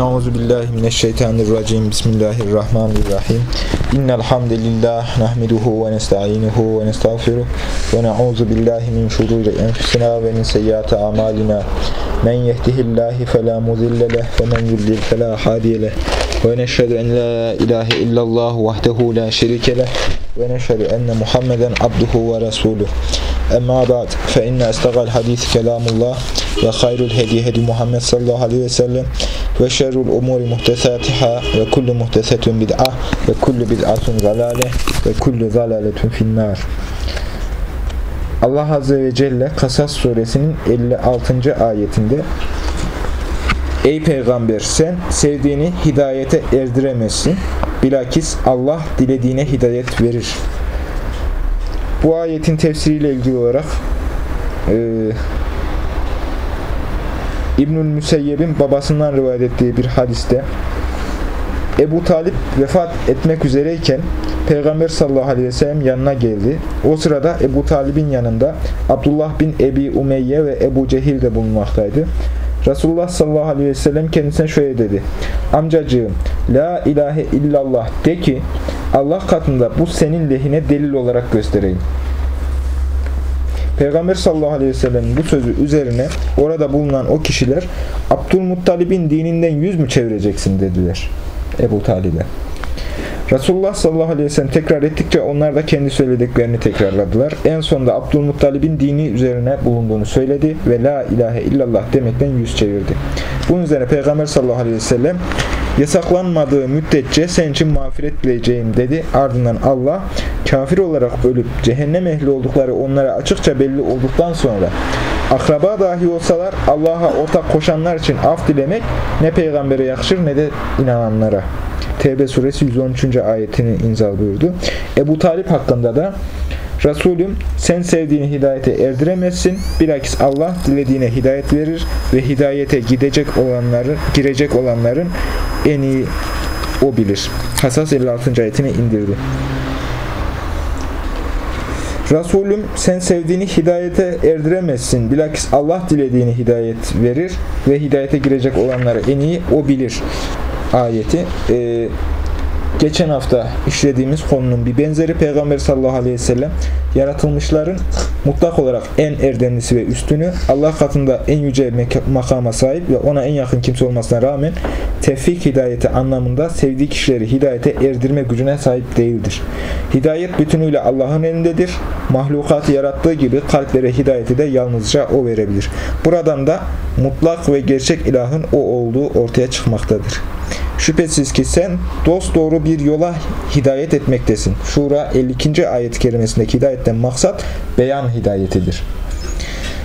Euzu billahi mineşşeytanirracim. Bismillahirrahmanirrahim. İnnel hamdelellahi nahmeduhu ve nestainuhu ve nestağfiruh ve na'uzu billahi min şururi enfusina ve min seyyiati amalina. Men yehdihillahu fela mudille leh ve men yudlil fela hadiye leh. Ve neşhedü en la ilahe illallah vahdehu la şerike leh ve neşhedü enne Muhammeden abduhu ve resuluh. Emma ba'd fe inne estagal hadis kelamullah ve hayrul hedi hedi Muhammed sallallahu aleyhi ve sellem ve şerrul umuri muhtesatiha ve kullu muhtesetun bid'a ve kullu bid'atun zalale ve kullu zalaletun finnar. Allah Azze ve Celle Kasas suresinin 56. ayetinde Ey peygamber sen sevdiğini hidayete erdiremezsin. Bilakis Allah dilediğine hidayet verir. Bu ayetin tefsiriyle ilgili olarak e, İbnül Müseyyeb'in babasından rivayet ettiği bir hadiste Ebu Talip vefat etmek üzereyken Peygamber sallallahu aleyhi ve sellem yanına geldi. O sırada Ebu Talib'in yanında Abdullah bin Ebi Umeyye ve Ebu Cehil de bulunmaktaydı. Resulullah sallallahu aleyhi ve sellem kendisine şöyle dedi. Amcacığım, la ilahe illallah de ki Allah katında bu senin lehine delil olarak göstereyim. Peygamber sallallahu aleyhi ve sellem'in bu sözü üzerine orada bulunan o kişiler Abdülmuttalib'in dininden yüz mü çevireceksin dediler Ebu Talib'e. Resulullah sallallahu aleyhi ve sellem tekrar ettikçe onlar da kendi söylediklerini tekrarladılar. En sonunda Abdülmuttalib'in dini üzerine bulunduğunu söyledi ve la ilahe illallah demekten yüz çevirdi. Bunun üzerine Peygamber sallallahu aleyhi ve sellem yasaklanmadığı müddetçe senin için mağfiret dileyeceğim dedi. Ardından Allah kafir olarak ölüp cehennem ehli oldukları onlara açıkça belli olduktan sonra akraba dahi olsalar Allah'a ortak koşanlar için af dilemek ne peygambere yakışır ne de inananlara. Tevbe suresi 113. ayetini imza buyurdu. Ebu Talip hakkında da Resulüm sen sevdiğini hidayete erdiremezsin. Bilakis Allah dilediğine hidayet verir ve hidayete gidecek olanları, girecek olanların en iyi o bilir. Hasas 56. ayetini indirdi. Resulüm sen sevdiğini hidayete erdiremezsin. Bilakis Allah dilediğini hidayet verir ve hidayete girecek olanları en iyi o bilir. Ayeti. Ee, geçen hafta işlediğimiz konunun bir benzeri Peygamber sallallahu aleyhi ve sellem yaratılmışların mutlak olarak en erdemlisi ve üstünü Allah katında en yüce makama sahip ve ona en yakın kimse olmasına rağmen tevfik hidayeti anlamında sevdiği kişileri hidayete erdirme gücüne sahip değildir. Hidayet bütünüyle Allah'ın elindedir. Mahlukatı yarattığı gibi kalplere hidayeti de yalnızca O verebilir. Buradan da mutlak ve gerçek ilahın O olduğu ortaya çıkmaktadır. Şüphesiz ki sen dost doğru bir yola hidayet etmektesin. Şura 52. ayet kerimesindeki hidayetten maksat beyan hidayetidir.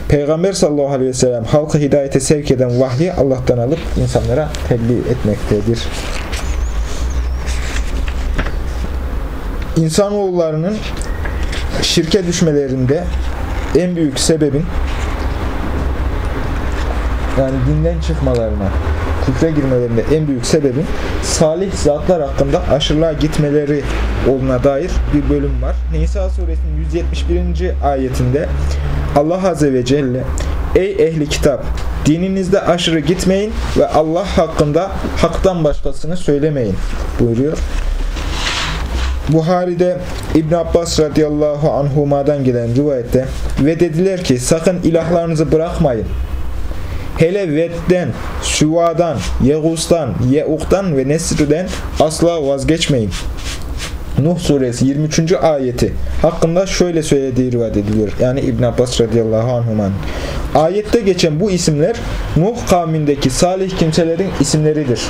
Peygamber sallallahu aleyhi ve sellem halkı hidayete sevk eden vahyi Allah'tan alıp insanlara tebliğ etmektedir. İnsanoğullarının şirke düşmelerinde en büyük sebebin yani dinden çıkmalarına küfre girmelerinde en büyük sebebin salih zatlar hakkında aşırılığa gitmeleri olduğuna dair bir bölüm var. Nisa suresinin 171. ayetinde Allah Azze ve Celle Ey ehli kitap! Dininizde aşırı gitmeyin ve Allah hakkında haktan başkasını söylemeyin buyuruyor. Buhari'de İbn Abbas radıyallahu anhuma'dan gelen rivayette ve dediler ki sakın ilahlarınızı bırakmayın Hele Ved'den, Süva'dan, Yegus'tan, Ye'uk'tan ve Nesr'den asla vazgeçmeyin. Nuh suresi 23. ayeti hakkında şöyle söylediği rivayet ediliyor. Yani İbn Abbas radıyallahu anhuman. Ayette geçen bu isimler Nuh kavmindeki salih kimselerin isimleridir.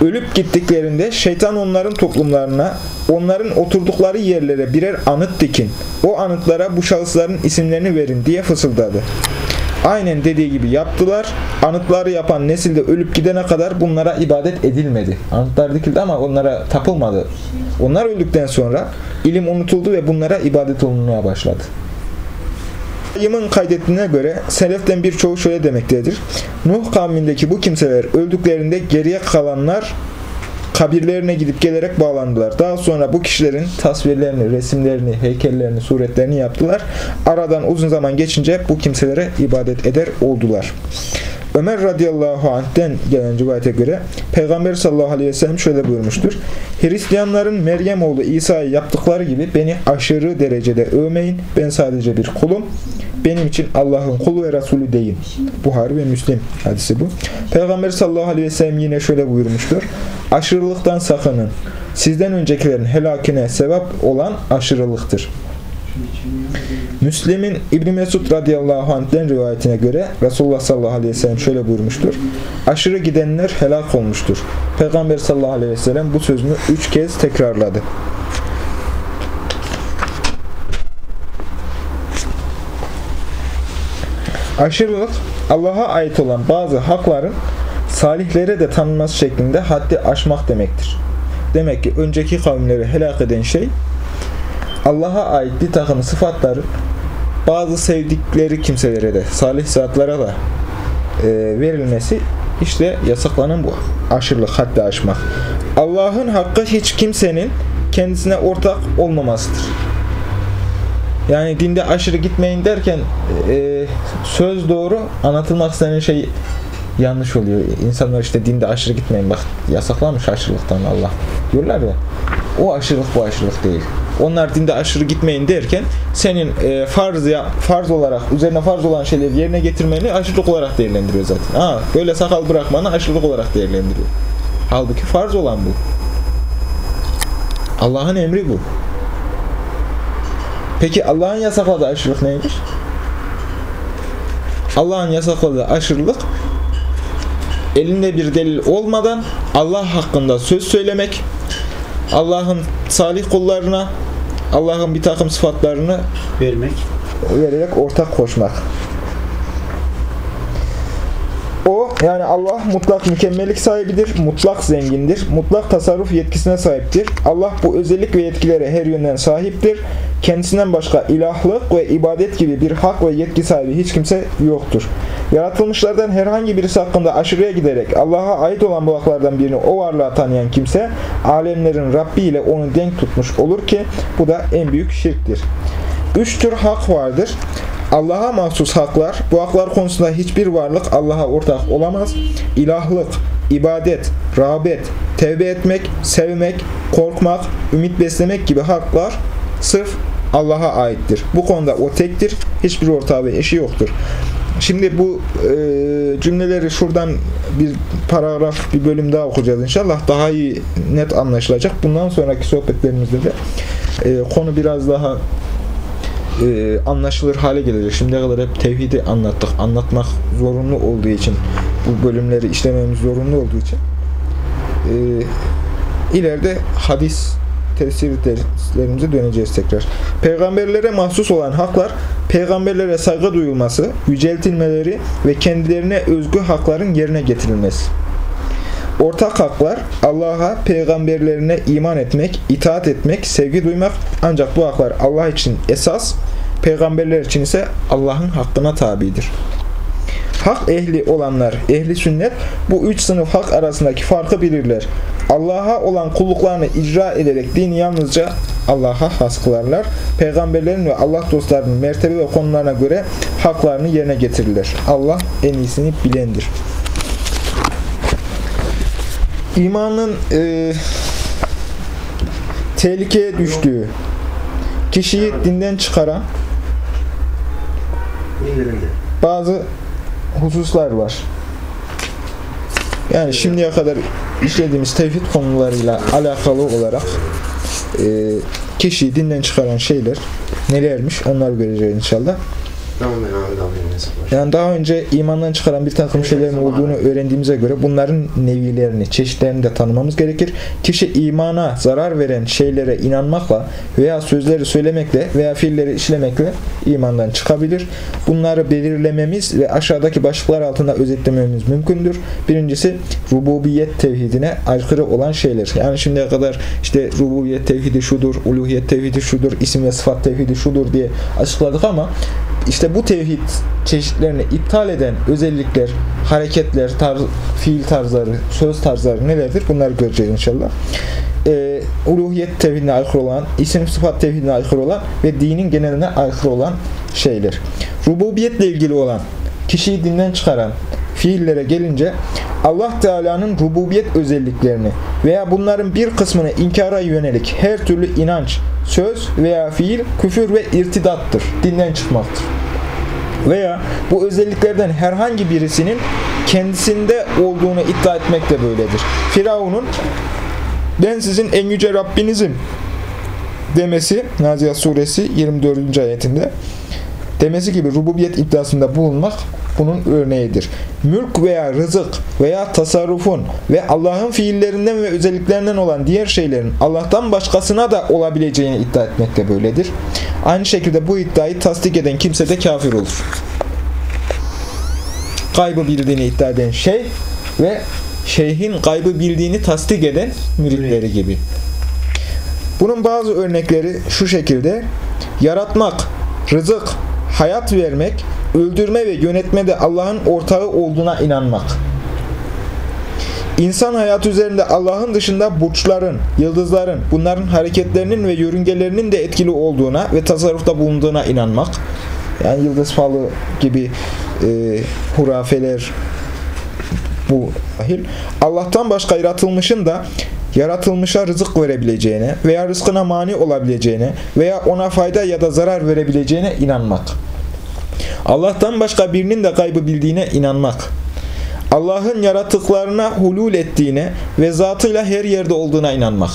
Ölüp gittiklerinde şeytan onların toplumlarına, onların oturdukları yerlere birer anıt dikin. O anıtlara bu şahısların isimlerini verin diye fısıldadı. Aynen dediği gibi yaptılar. Anıtları yapan nesilde ölüp gidene kadar bunlara ibadet edilmedi. Anıtlar dikildi ama onlara tapılmadı. Onlar öldükten sonra ilim unutuldu ve bunlara ibadet olunmaya başladı. Yımın kaydettiğine göre seleften birçoğu şöyle demektedir. Nuh kavmindeki bu kimseler öldüklerinde geriye kalanlar kabirlerine gidip gelerek bağlandılar. Daha sonra bu kişilerin tasvirlerini, resimlerini, heykellerini, suretlerini yaptılar. Aradan uzun zaman geçince bu kimselere ibadet eder oldular. Ömer radıyallahu anh'ten gelen rivayete göre Peygamber sallallahu aleyhi ve sellem şöyle buyurmuştur. Hristiyanların Meryem oğlu İsa'yı yaptıkları gibi beni aşırı derecede övmeyin. Ben sadece bir kulum. Benim için Allah'ın kulu ve Resulü deyin. Buhari ve Müslim hadisi bu. Peygamber sallallahu aleyhi ve sellem yine şöyle buyurmuştur. Aşırılıktan sakının. Sizden öncekilerin helakine sebep olan aşırılıktır. Müslim'in İbn Mesud radıyallahu anh'den rivayetine göre Resulullah sallallahu aleyhi ve sellem şöyle buyurmuştur. Aşırı gidenler helak olmuştur. Peygamber sallallahu aleyhi ve sellem bu sözünü üç kez tekrarladı. Aşırılık Allah'a ait olan bazı hakların salihlere de tanınması şeklinde haddi aşmak demektir. Demek ki önceki kavimleri helak eden şey Allah'a ait bir takım sıfatları bazı sevdikleri kimselere de, salih zatlara da e, verilmesi işte yasaklanan bu aşırılık, haddi aşmak. Allah'ın hakkı hiç kimsenin kendisine ortak olmamasıdır. Yani dinde aşırı gitmeyin derken e, söz doğru anlatılmak istenen şey yanlış oluyor. İnsanlar işte dinde aşırı gitmeyin bak yasaklamış aşırılıktan Allah diyorlar ya. O aşırılık bu aşırılık değil. Onlar dinde aşırı gitmeyin derken senin e, farz ya farz olarak üzerine farz olan şeyleri yerine getirmeni aşırılık olarak değerlendiriyor zaten. Ha böyle sakal bırakmanı aşırılık olarak değerlendiriyor. Halbuki farz olan bu. Allah'ın emri bu. Peki Allah'ın yasakladığı aşırılık neymiş? Allah'ın yasakladığı aşırılık elinde bir delil olmadan Allah hakkında söz söylemek, Allah'ın salih kullarına Allah'ın bir takım sıfatlarını vermek, vererek ortak koşmak. O yani Allah mutlak mükemmellik sahibidir, mutlak zengindir, mutlak tasarruf yetkisine sahiptir. Allah bu özellik ve yetkilere her yönden sahiptir. Kendisinden başka ilahlık ve ibadet gibi bir hak ve yetki sahibi hiç kimse yoktur. Yaratılmışlardan herhangi birisi hakkında aşırıya giderek Allah'a ait olan bu haklardan birini o varlığa tanıyan kimse alemlerin Rabbi ile onu denk tutmuş olur ki bu da en büyük şirktir. Üç tür hak vardır. Allah'a mahsus haklar, bu haklar konusunda hiçbir varlık Allah'a ortak olamaz. İlahlık, ibadet, rağbet, tevbe etmek, sevmek, korkmak, ümit beslemek gibi haklar sırf Allah'a aittir. Bu konuda o tektir, hiçbir ortağı ve eşi yoktur. Şimdi bu e, cümleleri şuradan bir paragraf, bir bölüm daha okuyacağız inşallah. Daha iyi, net anlaşılacak. Bundan sonraki sohbetlerimizde de e, konu biraz daha e, anlaşılır hale gelecek. Şimdiye kadar hep tevhidi anlattık. Anlatmak zorunlu olduğu için, bu bölümleri işlememiz zorunlu olduğu için e, ileride hadis tefsir derslerimize döneceğiz tekrar. Peygamberlere mahsus olan haklar, peygamberlere saygı duyulması, yüceltilmeleri ve kendilerine özgü hakların yerine getirilmesi. Ortak haklar Allah'a, peygamberlerine iman etmek, itaat etmek, sevgi duymak ancak bu haklar Allah için esas, peygamberler için ise Allah'ın hakkına tabidir. Hak ehli olanlar, ehli sünnet bu üç sınıf hak arasındaki farkı bilirler. Allah'a olan kulluklarını icra ederek dini yalnızca Allah'a has kılarlar. Peygamberlerin ve Allah dostlarının mertebe ve konularına göre haklarını yerine getirirler. Allah en iyisini bilendir. İmanın e, tehlikeye düştüğü, kişiyi dinden çıkaran bazı hususlar var. Yani şimdiye kadar işlediğimiz tevhid konularıyla alakalı olarak e, kişiyi dinden çıkaran şeyler nelermiş onları göreceğiz inşallah. Yani daha önce imandan çıkaran bir takım şeylerin olduğunu öğrendiğimize göre bunların nevilerini, çeşitlerini de tanımamız gerekir. Kişi imana zarar veren şeylere inanmakla veya sözleri söylemekle veya fiilleri işlemekle imandan çıkabilir. Bunları belirlememiz ve aşağıdaki başlıklar altında özetlememiz mümkündür. Birincisi rububiyet tevhidine aykırı olan şeyler. Yani şimdiye kadar işte rububiyet tevhidi şudur, uluhiyet tevhidi şudur, isim ve sıfat tevhidi şudur diye açıkladık ama işte bu tevhid çeşitlerini iptal eden özellikler, hareketler, tarz, fiil tarzları, söz tarzları nelerdir? Bunları göreceğiz inşallah. Ee, uluhiyet tevhidine aykırı olan, isim sıfat tevhidine aykırı olan ve dinin geneline aykırı olan şeyler. Rububiyetle ilgili olan, kişiyi dinden çıkaran fiillere gelince Allah Teala'nın rububiyet özelliklerini veya bunların bir kısmını inkara yönelik her türlü inanç, söz veya fiil küfür ve irtidattır, dinden çıkmaktır. Veya bu özelliklerden herhangi birisinin kendisinde olduğunu iddia etmek de böyledir. Firavun'un ben sizin en yüce Rabbinizim demesi Naziyat suresi 24. ayetinde demesi gibi rububiyet iddiasında bulunmak bunun örneğidir. Mülk veya rızık veya tasarrufun ve Allah'ın fiillerinden ve özelliklerinden olan diğer şeylerin Allah'tan başkasına da olabileceğini iddia etmek de böyledir. Aynı şekilde bu iddiayı tasdik eden kimse de kafir olur. Kaybı bildiğini iddia eden şey ve şeyhin kaybı bildiğini tasdik eden müritleri gibi. Bunun bazı örnekleri şu şekilde. Yaratmak, rızık, hayat vermek, öldürme ve yönetmede Allah'ın ortağı olduğuna inanmak. İnsan hayatı üzerinde Allah'ın dışında burçların, yıldızların, bunların hareketlerinin ve yörüngelerinin de etkili olduğuna ve tasarrufta bulunduğuna inanmak. Yani yıldız falı gibi e, hurafeler bu dahil. Allah'tan başka yaratılmışın da yaratılmışa rızık verebileceğine veya rızkına mani olabileceğine veya ona fayda ya da zarar verebileceğine inanmak. Allah'tan başka birinin de kaybı bildiğine inanmak. Allah'ın yaratıklarına hulul ettiğine ve zatıyla her yerde olduğuna inanmak.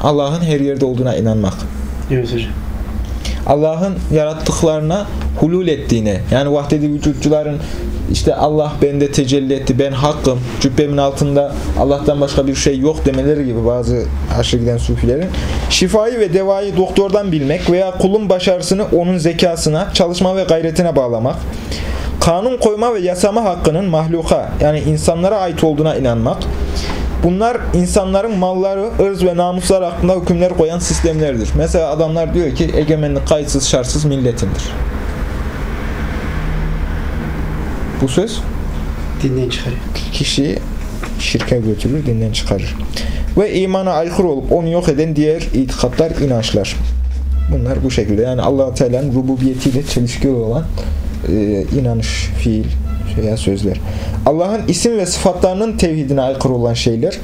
Allah'ın her yerde olduğuna inanmak. Evet hocam. Allah'ın yarattıklarına hulul ettiğine yani vahdedi vücutçuların işte Allah bende tecelli etti ben hakkım cübbemin altında Allah'tan başka bir şey yok demeleri gibi bazı aşırı giden sufilerin. Şifayı ve devayı doktordan bilmek veya kulun başarısını onun zekasına çalışma ve gayretine bağlamak. Kanun koyma ve yasama hakkının mahluka yani insanlara ait olduğuna inanmak Bunlar insanların malları, ırz ve namuslar hakkında hükümler koyan sistemlerdir. Mesela adamlar diyor ki egemenlik kayıtsız şartsız milletindir. Bu söz Dinden çıkarıyor. kişiyi şirke götürür, dinden çıkarır. Ve imana aykırı olup onu yok eden diğer itikatlar, inançlar. Bunlar bu şekilde. Yani allah Teala'nın rububiyetiyle çelişkili olan e, inanış, fiil veya sözler. Allah'ın isim ve sıfatlarının tevhidine aykırı olan şeyler.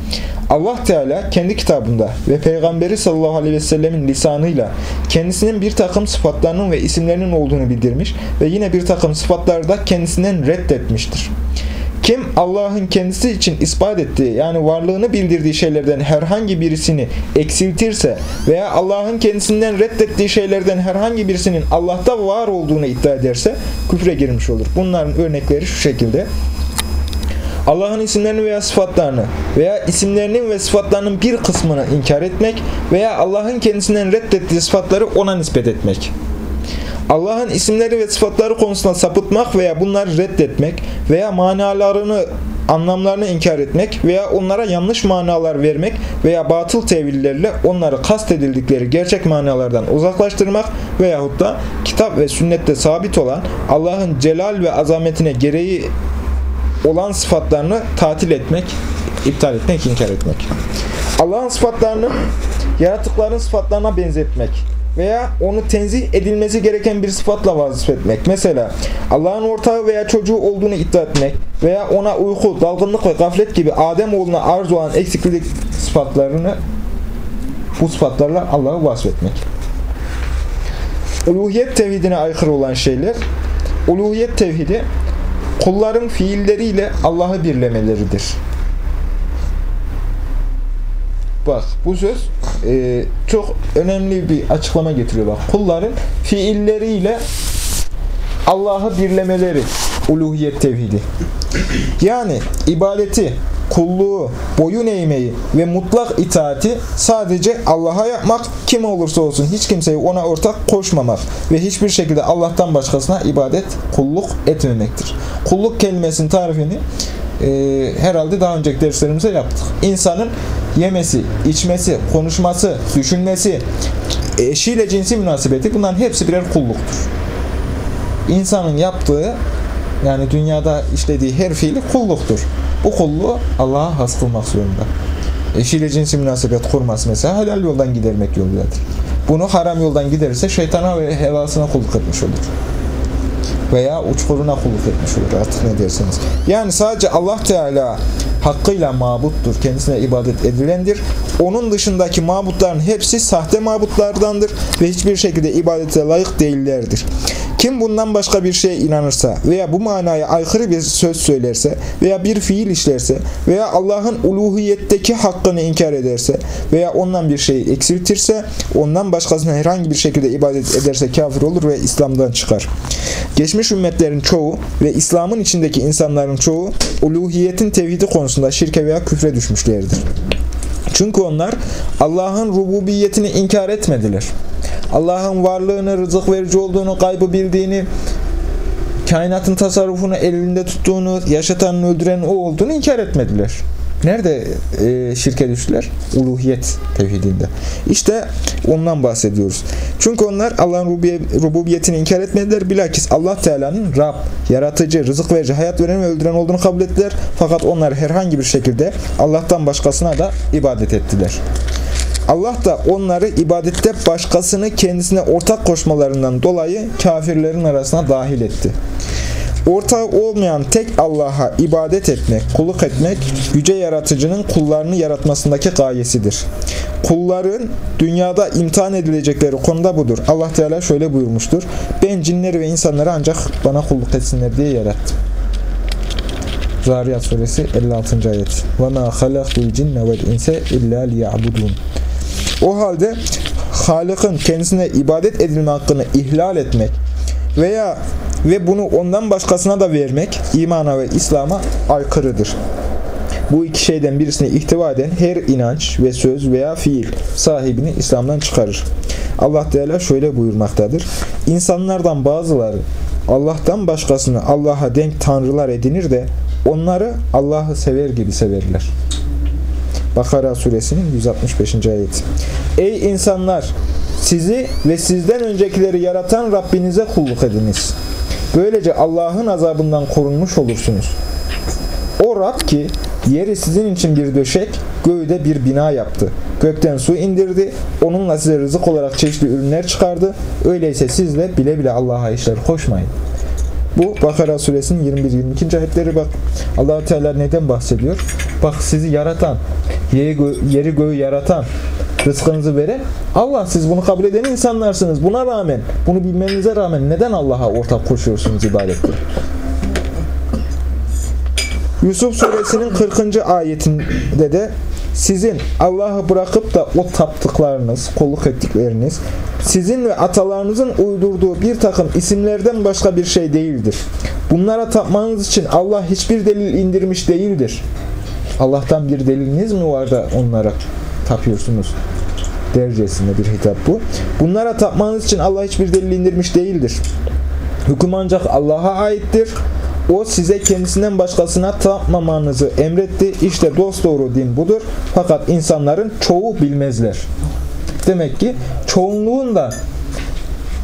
Allah Teala kendi kitabında ve Peygamberi sallallahu aleyhi ve sellemin lisanıyla kendisinin bir takım sıfatlarının ve isimlerinin olduğunu bildirmiş ve yine bir takım sıfatları da kendisinden reddetmiştir. Kim Allah'ın kendisi için ispat ettiği yani varlığını bildirdiği şeylerden herhangi birisini eksiltirse veya Allah'ın kendisinden reddettiği şeylerden herhangi birisinin Allah'ta var olduğunu iddia ederse küfre girmiş olur. Bunların örnekleri şu şekilde. Allah'ın isimlerini veya sıfatlarını veya isimlerinin ve sıfatlarının bir kısmını inkar etmek veya Allah'ın kendisinden reddettiği sıfatları ona nispet etmek. Allah'ın isimleri ve sıfatları konusunda sapıtmak veya bunları reddetmek veya manalarını, anlamlarını inkar etmek veya onlara yanlış manalar vermek veya batıl tevillerle onları kastedildikleri gerçek manalardan uzaklaştırmak veyahut da kitap ve sünnette sabit olan Allah'ın celal ve azametine gereği olan sıfatlarını tatil etmek, iptal etmek, inkar etmek. Allah'ın sıfatlarını yaratıkların sıfatlarına benzetmek veya onu tenzih edilmesi gereken bir sıfatla vasfetmek. Mesela Allah'ın ortağı veya çocuğu olduğunu iddia etmek veya ona uyku, dalgınlık ve gaflet gibi Adem oğluna arz olan eksiklik sıfatlarını bu sıfatlarla Allah'ı vasfetmek. Uluhiyet tevhidine aykırı olan şeyler Uluhiyet tevhidi kulların fiilleriyle Allah'ı birlemeleridir. Bak bu söz e, çok önemli bir açıklama getiriyor. Bak kulların fiilleriyle Allah'ı birlemeleri uluhiyet tevhidi. Yani ibadeti, kulluğu, boyun eğmeyi ve mutlak itaati sadece Allah'a yapmak, kim olursa olsun hiç kimseyi ona ortak koşmamak ve hiçbir şekilde Allah'tan başkasına ibadet, kulluk etmemektir. Kulluk kelimesinin tarifini e, herhalde daha önceki derslerimizde yaptık. İnsanın yemesi, içmesi, konuşması, düşünmesi, eşiyle cinsi münasebeti bunların hepsi birer kulluktur. İnsanın yaptığı yani dünyada işlediği her fiili kulluktur. Bu kulluğu Allah'a has kılmak zorunda. Eşiyle cinsi münasebet kurması mesela helal yoldan gidermek yolundadır. Bunu haram yoldan giderirse şeytana ve hevasına kulluk etmiş olur. Veya uçkuruna kulluk etmiş olur artık ne derseniz. Yani sadece Allah Teala hakkıyla mabuttur, kendisine ibadet edilendir. Onun dışındaki mabutların hepsi sahte mabutlardandır ve hiçbir şekilde ibadete layık değillerdir. Kim bundan başka bir şeye inanırsa veya bu manaya aykırı bir söz söylerse veya bir fiil işlerse veya Allah'ın uluhiyetteki hakkını inkar ederse veya ondan bir şey eksiltirse ondan başkasına herhangi bir şekilde ibadet ederse kafir olur ve İslam'dan çıkar. Geçmiş ümmetlerin çoğu ve İslam'ın içindeki insanların çoğu uluhiyetin tevhidi konusunda şirke veya küfre düşmüşlerdir. Çünkü onlar Allah'ın rububiyetini inkar etmediler. Allah'ın varlığını, rızık verici olduğunu, kaybı bildiğini, kainatın tasarrufunu elinde tuttuğunu, yaşatanın öldürenin o olduğunu inkar etmediler. Nerede e, şirke düştüler? Uluhiyet tevhidinde. İşte ondan bahsediyoruz. Çünkü onlar Allah'ın rububiyetini inkar etmediler. Bilakis Allah Teala'nın Rab, yaratıcı, rızık verici, hayat veren ve öldüren olduğunu kabul ettiler. Fakat onlar herhangi bir şekilde Allah'tan başkasına da ibadet ettiler. Allah da onları ibadette başkasını kendisine ortak koşmalarından dolayı kafirlerin arasına dahil etti. Ortağı olmayan tek Allah'a ibadet etmek, kulluk etmek, yüce yaratıcının kullarını yaratmasındaki gayesidir. Kulların dünyada imtihan edilecekleri konuda budur. Allah Teala şöyle buyurmuştur. Ben cinleri ve insanları ancak bana kulluk etsinler diye yarattım. Zariyat suresi 56. ayet. وَمَا خَلَقْتُ الْجِنَّ وَالْاِنْسَ اِلَّا لِيَعْبُدُونَ o halde Halık'ın kendisine ibadet edilme hakkını ihlal etmek veya ve bunu ondan başkasına da vermek imana ve İslam'a aykırıdır. Bu iki şeyden birisini ihtiva eden her inanç ve söz veya fiil sahibini İslam'dan çıkarır. Allah Teala şöyle buyurmaktadır. İnsanlardan bazıları Allah'tan başkasını Allah'a denk tanrılar edinir de onları Allah'ı sever gibi severler. Bakara suresinin 165. ayeti. Ey insanlar! Sizi ve sizden öncekileri yaratan Rabbinize kulluk ediniz. Böylece Allah'ın azabından korunmuş olursunuz. O Rab ki yeri sizin için bir döşek, göğde bir bina yaptı. Gökten su indirdi, onunla size rızık olarak çeşitli ürünler çıkardı. Öyleyse siz de bile bile Allah'a işler koşmayın. Bu Bakara suresinin 21-22. ayetleri bak. allah Teala neden bahsediyor? Bak sizi yaratan, yeri, gö göğü yaratan, rızkınızı veren Allah siz bunu kabul eden insanlarsınız. Buna rağmen, bunu bilmenize rağmen neden Allah'a ortak koşuyorsunuz ibadette? Yusuf suresinin 40. ayetinde de sizin Allah'ı bırakıp da o taptıklarınız, kolluk ettikleriniz, sizin ve atalarınızın uydurduğu bir takım isimlerden başka bir şey değildir. Bunlara tapmanız için Allah hiçbir delil indirmiş değildir. Allah'tan bir deliliniz mi var da onlara tapıyorsunuz? Dercesinde bir hitap bu. Bunlara tapmanız için Allah hiçbir delil indirmiş değildir. Hüküm ancak Allah'a aittir. O size kendisinden başkasına tapmamanızı emretti. İşte dosdoğru din budur. Fakat insanların çoğu bilmezler. Demek ki çoğunluğun da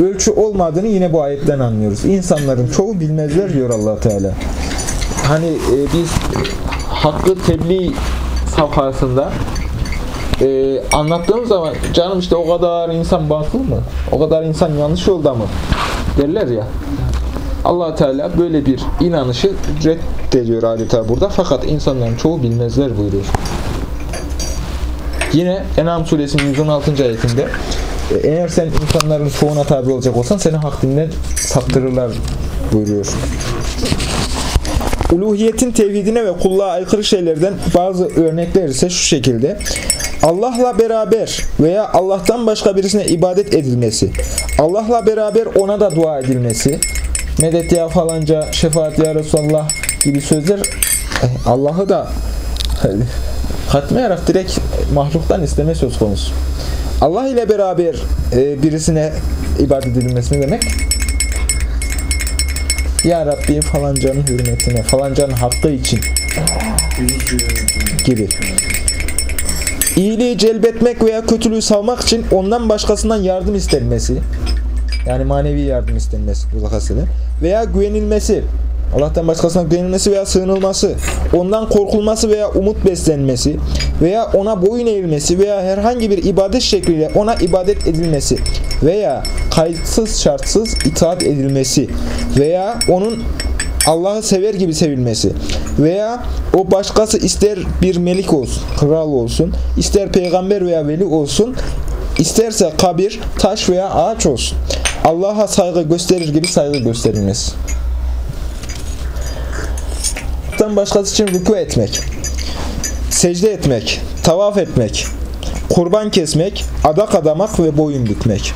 ölçü olmadığını yine bu ayetten anlıyoruz. İnsanların çoğu bilmezler diyor allah Teala. Hani e, biz hakkı tebliğ safhasında e, anlattığımız zaman canım işte o kadar insan batıl mı? O kadar insan yanlış yolda mı? Derler ya allah Teala böyle bir inanışı reddediyor adeta burada. Fakat insanların çoğu bilmezler buyuruyor. Yine En'am suresinin 116. ayetinde e, eğer sen insanların çoğuna tabi olacak olsan seni hak dinden saptırırlar buyuruyor. Uluhiyetin tevhidine ve kulluğa aykırı şeylerden bazı örnekler ise şu şekilde. Allah'la beraber veya Allah'tan başka birisine ibadet edilmesi, Allah'la beraber ona da dua edilmesi, medet ya falanca, şefaat ya Resulallah gibi sözler eh, Allah'ı da katmayarak direkt mahluktan isteme söz konusu. Allah ile beraber e, birisine ibadet edilmesi ne demek? Ya Rabbi falancanın hürmetine, falancanın hakkı için gibi. İyiliği celbetmek veya kötülüğü savmak için ondan başkasından yardım istenmesi, yani manevi yardım istenmesi kastede. Veya güvenilmesi, Allah'tan başkasına güvenilmesi veya sığınılması, ondan korkulması veya umut beslenmesi veya ona boyun eğilmesi veya herhangi bir ibadet şekliyle ona ibadet edilmesi veya kayıtsız şartsız itaat edilmesi veya onun Allah'ı sever gibi sevilmesi veya o başkası ister bir melik olsun, kral olsun, ister peygamber veya veli olsun, isterse kabir, taş veya ağaç olsun. Allah'a saygı gösterir gibi saygı gösterilmesi. Allah'tan başkası için rükû etmek, secde etmek, tavaf etmek, kurban kesmek, adak adamak ve boyun bükmek.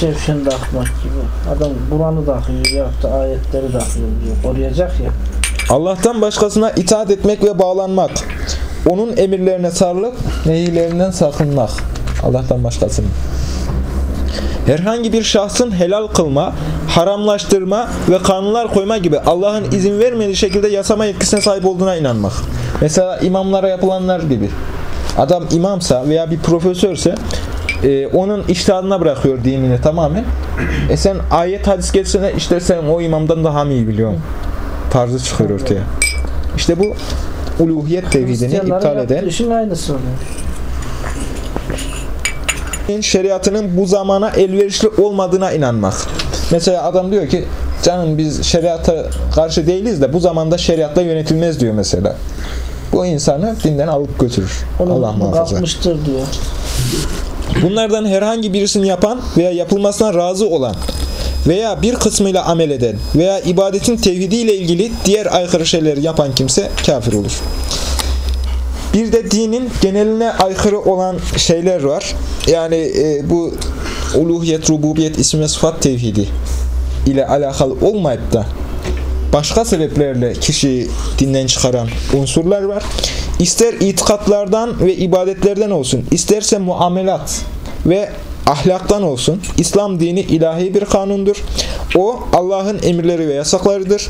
Cevşen de akmak gibi. Adam Kur'an'ı da akıyor ya da ayetleri de akıyor diyor. Koruyacak ya. Allah'tan başkasına itaat etmek ve bağlanmak. Onun emirlerine sarılıp nehirlerinden sakınmak. Allah'tan başkasının. Herhangi bir şahsın helal kılma, haramlaştırma ve kanunlar koyma gibi Allah'ın izin vermediği şekilde yasama yetkisine sahip olduğuna inanmak. Mesela imamlara yapılanlar gibi. Adam imamsa veya bir profesörse e, onun iştihadına bırakıyor dinini tamamen. E sen ayet hadis geçsene işte sen o imamdan daha mı iyi biliyorsun? Tarzı çıkıyor ortaya. İşte bu uluhiyet tevhidini iptal eden işin aynısı oluyor. Şeriatının bu zamana elverişli olmadığına inanmak. Mesela adam diyor ki canım biz şeriata karşı değiliz de bu zamanda şeriatla yönetilmez diyor mesela. Bu insanı dinden alıp götürür. Onun Allah muhafaza. diyor. Bunlardan herhangi birisini yapan veya yapılmasına razı olan veya bir kısmıyla amel eden veya ibadetin tevhidiyle ilgili diğer aykırı şeyleri yapan kimse kafir olur. Bir de dinin geneline aykırı olan şeyler var. Yani e, bu uluhiyet, rububiyet, isim ve sıfat tevhidi ile alakalı olmayıp da başka sebeplerle kişiyi dinden çıkaran unsurlar var. İster itikatlardan ve ibadetlerden olsun, isterse muamelat ve ahlaktan olsun. İslam dini ilahi bir kanundur. O Allah'ın emirleri ve yasaklarıdır.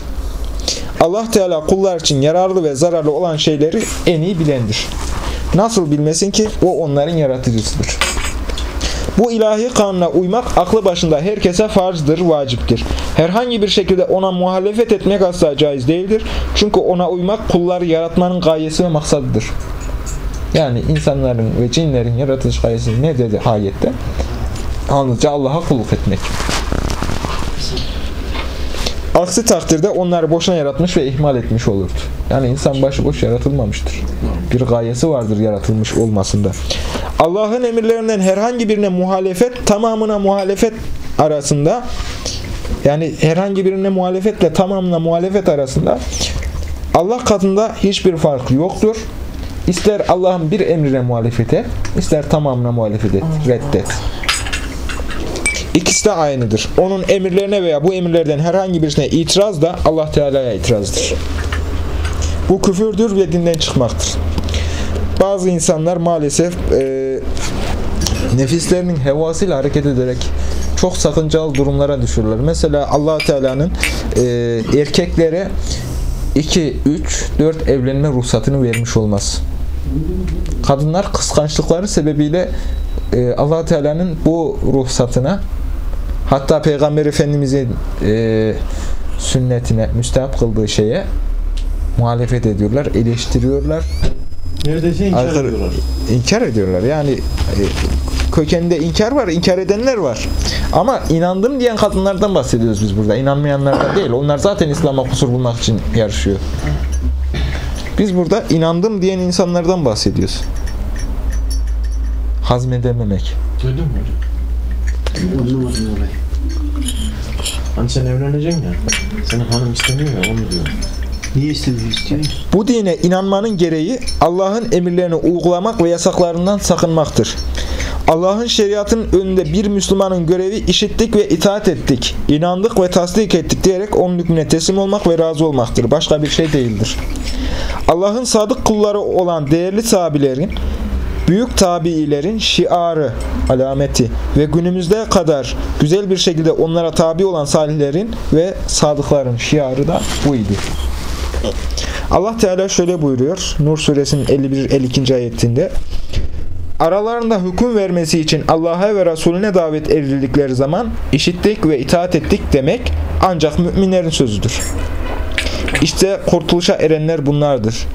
Allah Teala kullar için yararlı ve zararlı olan şeyleri en iyi bilendir. Nasıl bilmesin ki o onların yaratıcısıdır. Bu ilahi kanuna uymak aklı başında herkese farzdır, vaciptir. Herhangi bir şekilde ona muhalefet etmek asla caiz değildir. Çünkü ona uymak kulları yaratmanın gayesi ve maksadıdır. Yani insanların ve cinlerin yaratılış gayesi ne dedi ayette? Yalnızca Allah'a kulluk etmek. Aksi takdirde onları boşuna yaratmış ve ihmal etmiş olurdu. Yani insan başıboş yaratılmamıştır. Bir gayesi vardır yaratılmış olmasında. Allah'ın emirlerinden herhangi birine muhalefet, tamamına muhalefet arasında yani herhangi birine muhalefetle tamamına muhalefet arasında Allah katında hiçbir fark yoktur. İster Allah'ın bir emrine muhalefet et, ister tamamına muhalefet et, reddet. İkisi de aynıdır. Onun emirlerine veya bu emirlerden herhangi birisine itiraz da Allah Teala'ya itirazdır. Bu küfürdür ve dinden çıkmaktır. Bazı insanlar maalesef e, nefislerinin hevasıyla hareket ederek çok sakıncalı durumlara düşürürler. Mesela allah Teala'nın e, erkeklere 2, 3, 4 evlenme ruhsatını vermiş olması. Kadınlar kıskançlıkları sebebiyle e, allah Teala'nın bu ruhsatına hatta Peygamber Efendimiz'in e, sünnetine, müstehap kıldığı şeye muhalefet ediyorlar, eleştiriyorlar. Neredeyse inkar Aykırı- ediyorlar. İnkar ediyorlar. Yani e, kökeninde inkar var, inkar edenler var. Ama inandım diyen kadınlardan bahsediyoruz biz burada. İnanmayanlardan değil. Onlar zaten İslam'a kusur bulmak için yarışıyor. Biz burada inandım diyen insanlardan bahsediyoruz. Hazmedememek. Duydun mu hocam? Anlamadım olayı. Hani sen evleneceksin ya. Senin hanım istemiyor ya onu diyor. Niye istemiyor istiyor? Bu dine inanmanın gereği Allah'ın emirlerini uygulamak ve yasaklarından sakınmaktır. Allah'ın şeriatının önünde bir Müslümanın görevi işittik ve itaat ettik, inandık ve tasdik ettik diyerek onun hükmüne teslim olmak ve razı olmaktır. Başka bir şey değildir. Allah'ın sadık kulları olan değerli sahabilerin, büyük tabiilerin şiarı, alameti ve günümüzde kadar güzel bir şekilde onlara tabi olan salihlerin ve sadıkların şiarı da buydu. Allah Teala şöyle buyuruyor Nur suresinin 51-52. ayetinde Aralarında hüküm vermesi için Allah'a ve Resulüne davet edildikleri zaman işittik ve itaat ettik demek ancak müminlerin sözüdür. İşte kurtuluşa erenler bunlardır.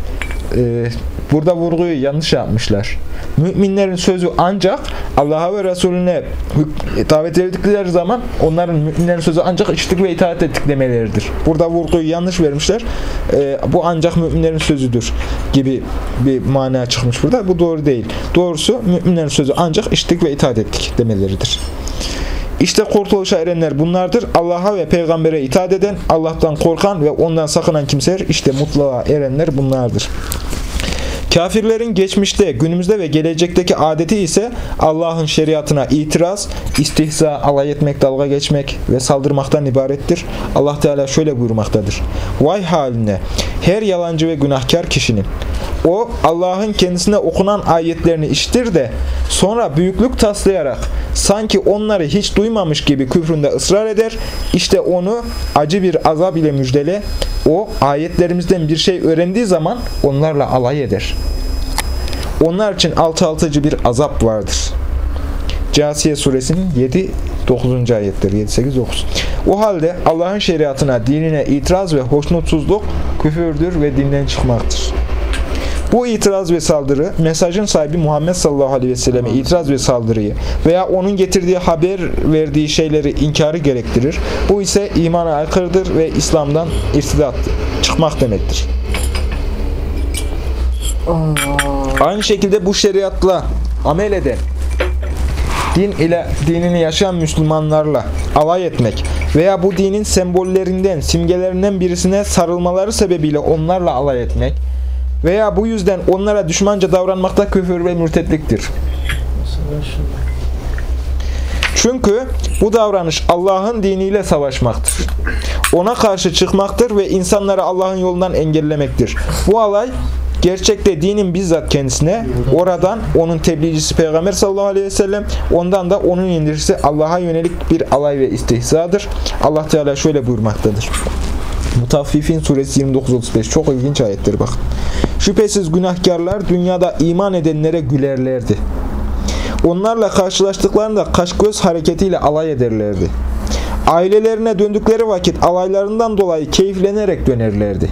Ee, burada vurguyu yanlış yapmışlar. Müminlerin sözü ancak Allah'a ve Resulüne davet edildikleri zaman onların müminlerin sözü ancak işittik ve itaat ettik demeleridir. Burada vurguyu yanlış vermişler. Ee, bu ancak müminlerin sözüdür gibi bir mana çıkmış burada. Bu doğru değil. Doğrusu müminlerin sözü ancak işittik ve itaat ettik demeleridir. İşte kurtuluşa erenler bunlardır. Allah'a ve peygambere itaat eden, Allah'tan korkan ve ondan sakınan kimseler işte mutluluğa erenler bunlardır. Kafirlerin geçmişte, günümüzde ve gelecekteki adeti ise Allah'ın şeriatına itiraz, istihza, alay etmek, dalga geçmek ve saldırmaktan ibarettir. Allah Teala şöyle buyurmaktadır. Vay haline her yalancı ve günahkar kişinin. O Allah'ın kendisine okunan ayetlerini işitir de sonra büyüklük taslayarak sanki onları hiç duymamış gibi küfründe ısrar eder. İşte onu acı bir azap ile müjdele. O ayetlerimizden bir şey öğrendiği zaman onlarla alay eder. Onlar için altıaltıcı bir azap vardır. Casiye suresinin 7 9. ayetleri 7 8 9. O halde Allah'ın şeriatına, dinine itiraz ve hoşnutsuzluk küfürdür ve dinden çıkmaktır. Bu itiraz ve saldırı mesajın sahibi Muhammed sallallahu aleyhi ve selleme itiraz ve saldırıyı veya onun getirdiği haber verdiği şeyleri inkarı gerektirir. Bu ise imana aykırıdır ve İslam'dan irtidat çıkmak demektir. Allah. Aynı şekilde bu şeriatla amel eden, din ile dinini yaşayan Müslümanlarla alay etmek veya bu dinin sembollerinden, simgelerinden birisine sarılmaları sebebiyle onlarla alay etmek veya bu yüzden onlara düşmanca davranmakta küfür ve mürtetliktir. Çünkü bu davranış Allah'ın diniyle savaşmaktır. Ona karşı çıkmaktır ve insanları Allah'ın yolundan engellemektir. Bu alay gerçekte dinin bizzat kendisine, oradan onun tebliğcisi Peygamber sallallahu aleyhi ve sellem, ondan da onun indiricisi Allah'a yönelik bir alay ve istihzadır. Allah Teala şöyle buyurmaktadır. Mutaffifin suresi 29-35 çok ilginç ayettir bak. Şüphesiz günahkarlar dünyada iman edenlere gülerlerdi. Onlarla karşılaştıklarında kaş göz hareketiyle alay ederlerdi. Ailelerine döndükleri vakit alaylarından dolayı keyiflenerek dönerlerdi.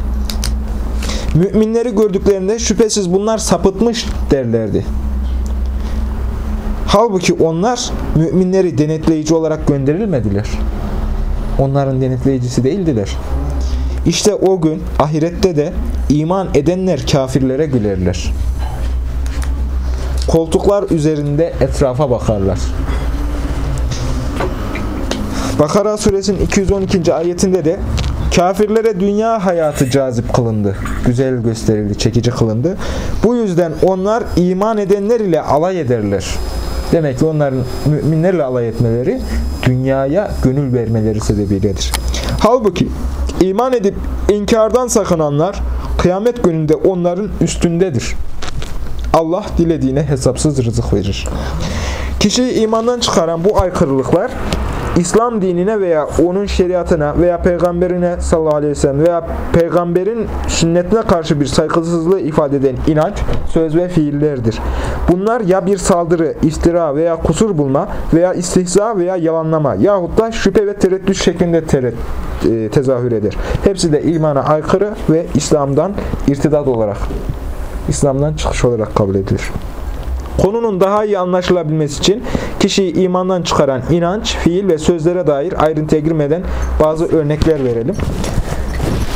Müminleri gördüklerinde şüphesiz bunlar sapıtmış derlerdi. Halbuki onlar müminleri denetleyici olarak gönderilmediler. Onların denetleyicisi değildiler. İşte o gün ahirette de iman edenler kafirlere gülerler. Koltuklar üzerinde etrafa bakarlar. Bakara suresinin 212. ayetinde de kafirlere dünya hayatı cazip kılındı. Güzel gösterildi, çekici kılındı. Bu yüzden onlar iman edenler ile alay ederler. Demek ki onların müminlerle alay etmeleri dünyaya gönül vermeleri sebebiyledir. Halbuki iman edip inkardan sakınanlar kıyamet gününde onların üstündedir. Allah dilediğine hesapsız rızık verir. Kişiyi imandan çıkaran bu aykırılıklar İslam dinine veya onun şeriatına veya peygamberine sallallahu aleyhi ve sellem veya peygamberin sünnetine karşı bir saygısızlığı ifade eden inanç, söz ve fiillerdir. Bunlar ya bir saldırı, iftira veya kusur bulma veya istihza veya yalanlama yahut da şüphe ve tereddüt şeklinde teret, e, tezahür eder. Hepsi de imana aykırı ve İslam'dan irtidat olarak, İslam'dan çıkış olarak kabul edilir. Konunun daha iyi anlaşılabilmesi için kişiyi imandan çıkaran inanç, fiil ve sözlere dair ayrıntıya girmeden bazı örnekler verelim.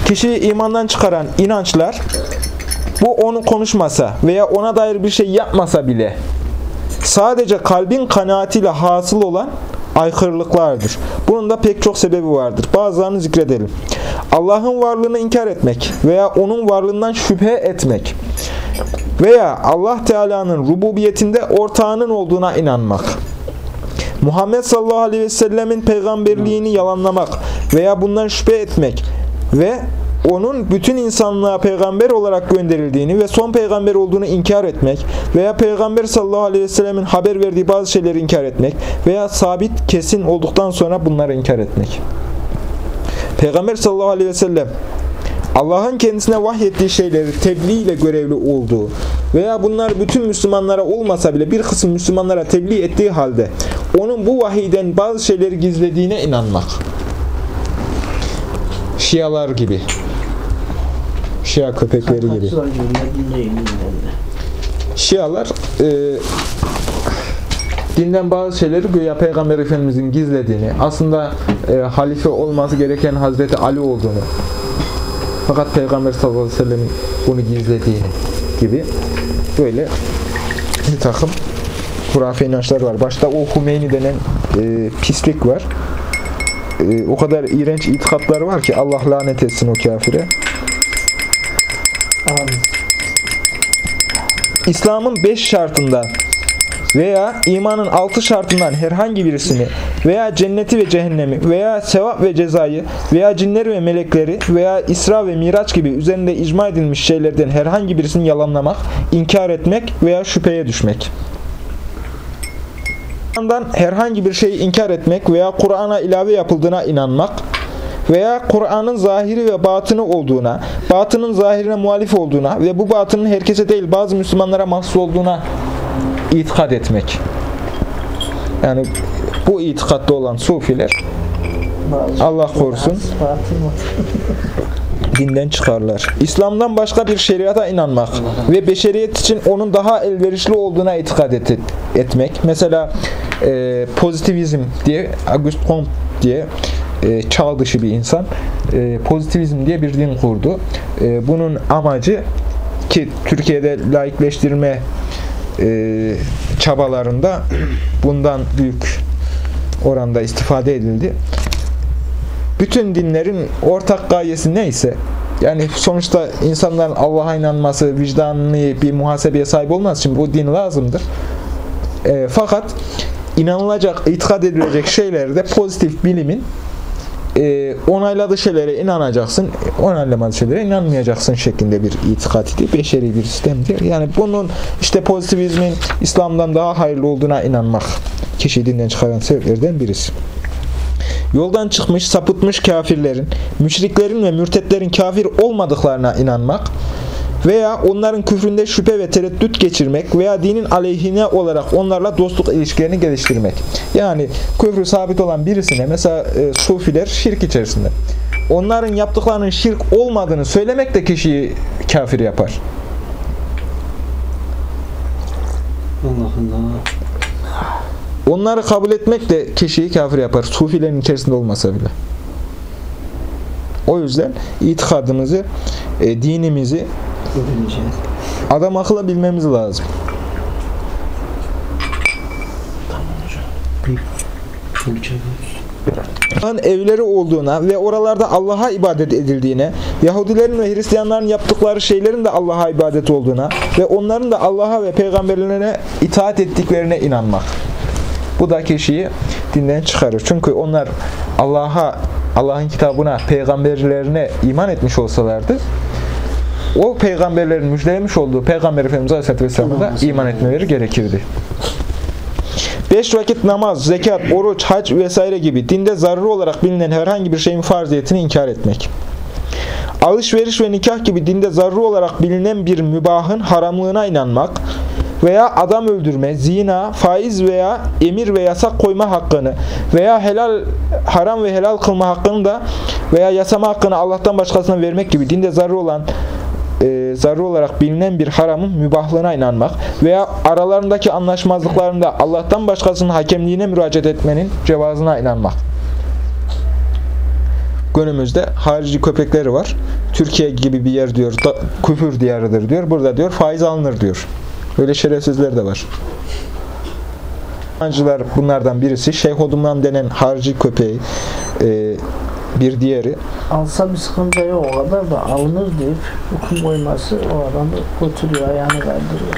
Kişiyi imandan çıkaran inançlar bu onu konuşmasa veya ona dair bir şey yapmasa bile sadece kalbin kanaatiyle hasıl olan aykırılıklardır. Bunun da pek çok sebebi vardır. Bazılarını zikredelim. Allah'ın varlığını inkar etmek veya onun varlığından şüphe etmek veya Allah Teala'nın rububiyetinde ortağının olduğuna inanmak. Muhammed sallallahu aleyhi ve sellemin peygamberliğini yalanlamak veya bundan şüphe etmek ve onun bütün insanlığa peygamber olarak gönderildiğini ve son peygamber olduğunu inkar etmek veya peygamber sallallahu aleyhi ve sellemin haber verdiği bazı şeyleri inkar etmek veya sabit kesin olduktan sonra bunları inkar etmek. Peygamber sallallahu aleyhi ve sellem Allah'ın kendisine vahyettiği şeyleri tebliğ ile görevli olduğu veya bunlar bütün Müslümanlara olmasa bile bir kısım Müslümanlara tebliğ ettiği halde onun bu vahiyden bazı şeyleri gizlediğine inanmak. Şialar gibi. Şia köpekleri gibi. Şialar e, dinden bazı şeyleri güya Peygamber Efendimizin gizlediğini, aslında e, halife olması gereken Hazreti Ali olduğunu, fakat Peygamber sallallahu aleyhi ve sellem'in bunu gizlediğini gibi böyle bir takım hurafe inançlar var. Başta o Hümeyni denen e, pislik var. E, o kadar iğrenç itikatları var ki Allah lanet etsin o kafire. İslam'ın beş şartından veya imanın altı şartından herhangi birisini veya cenneti ve cehennemi veya sevap ve cezayı veya cinleri ve melekleri veya İsra ve Miraç gibi üzerinde icma edilmiş şeylerden herhangi birisini yalanlamak, inkar etmek veya şüpheye düşmek. Kur'an'dan herhangi bir şeyi inkar etmek veya Kur'an'a ilave yapıldığına inanmak veya Kur'an'ın zahiri ve batını olduğuna, batının zahirine muhalif olduğuna ve bu batının herkese değil bazı Müslümanlara mahsus olduğuna itikad etmek. Yani bu itikatta olan sufiler Allah korusun. Dinden çıkarlar. İslam'dan başka bir şeriata inanmak ve beşeriyet için onun daha elverişli olduğuna itikad et, etmek. Mesela e, pozitivizm diye Auguste Comte diye e, çağ dışı bir insan e, pozitivizm diye bir din kurdu. E, bunun amacı ki Türkiye'de laikleştirme e, çabalarında bundan büyük oranda istifade edildi bütün dinlerin ortak gayesi neyse yani sonuçta insanların Allah'a inanması, vicdanlı bir muhasebeye sahip olması için bu din lazımdır. E, fakat inanılacak, itikad edilecek şeylerde pozitif bilimin e, onayladığı şeylere inanacaksın, onaylamadığı şeylere inanmayacaksın şeklinde bir itikat idi. Beşeri bir sistemdir. Yani bunun işte pozitivizmin İslam'dan daha hayırlı olduğuna inanmak kişi dinden çıkaran sebeplerden birisi. Yoldan çıkmış, sapıtmış kafirlerin, müşriklerin ve mürtetlerin kafir olmadıklarına inanmak veya onların küfründe şüphe ve tereddüt geçirmek veya dinin aleyhine olarak onlarla dostluk ilişkilerini geliştirmek. Yani küfrü sabit olan birisine mesela e, sufiler şirk içerisinde. Onların yaptıklarının şirk olmadığını söylemek de kişiyi kafir yapar. Allah Allah. Onları kabul etmek de kişiyi kafir yapar. Sufilerin içerisinde olmasa bile. O yüzden itikadımızı, e, dinimizi adam akıllı bilmemiz lazım. Allah'ın evleri olduğuna ve oralarda Allah'a ibadet edildiğine, Yahudilerin ve Hristiyanların yaptıkları şeylerin de Allah'a ibadet olduğuna ve onların da Allah'a ve peygamberlerine itaat ettiklerine inanmak. Bu da kişiyi dinden çıkarır. Çünkü onlar Allah'a, Allah'ın kitabına, peygamberlerine iman etmiş olsalardı, o peygamberlerin müjdelemiş olduğu Peygamber Efendimiz Aleyhisselatü Vesselam'a da iman etmeleri gerekirdi. Beş vakit namaz, zekat, oruç, hac vesaire gibi dinde zaruri olarak bilinen herhangi bir şeyin farziyetini inkar etmek. Alışveriş ve nikah gibi dinde zaruri olarak bilinen bir mübahın haramlığına inanmak veya adam öldürme, zina, faiz veya emir ve yasak koyma hakkını veya helal, haram ve helal kılma hakkını da veya yasama hakkını Allah'tan başkasına vermek gibi dinde zaruri olan e, zaruri olarak bilinen bir haramın mübahlığına inanmak veya aralarındaki anlaşmazlıklarında Allah'tan başkasının hakemliğine müracaat etmenin cevazına inanmak. Günümüzde harici köpekleri var. Türkiye gibi bir yer diyor, da, küfür diyarıdır diyor. Burada diyor faiz alınır diyor. Böyle şerefsizler de var. Yabancılar bunlardan birisi. Şeyh Oduman denen harici köpeği e, bir diğeri. Alsa bir sıkıntı yok o kadar da alınır deyip hüküm koyması o adamı götürüyor ayağını kaydırıyor.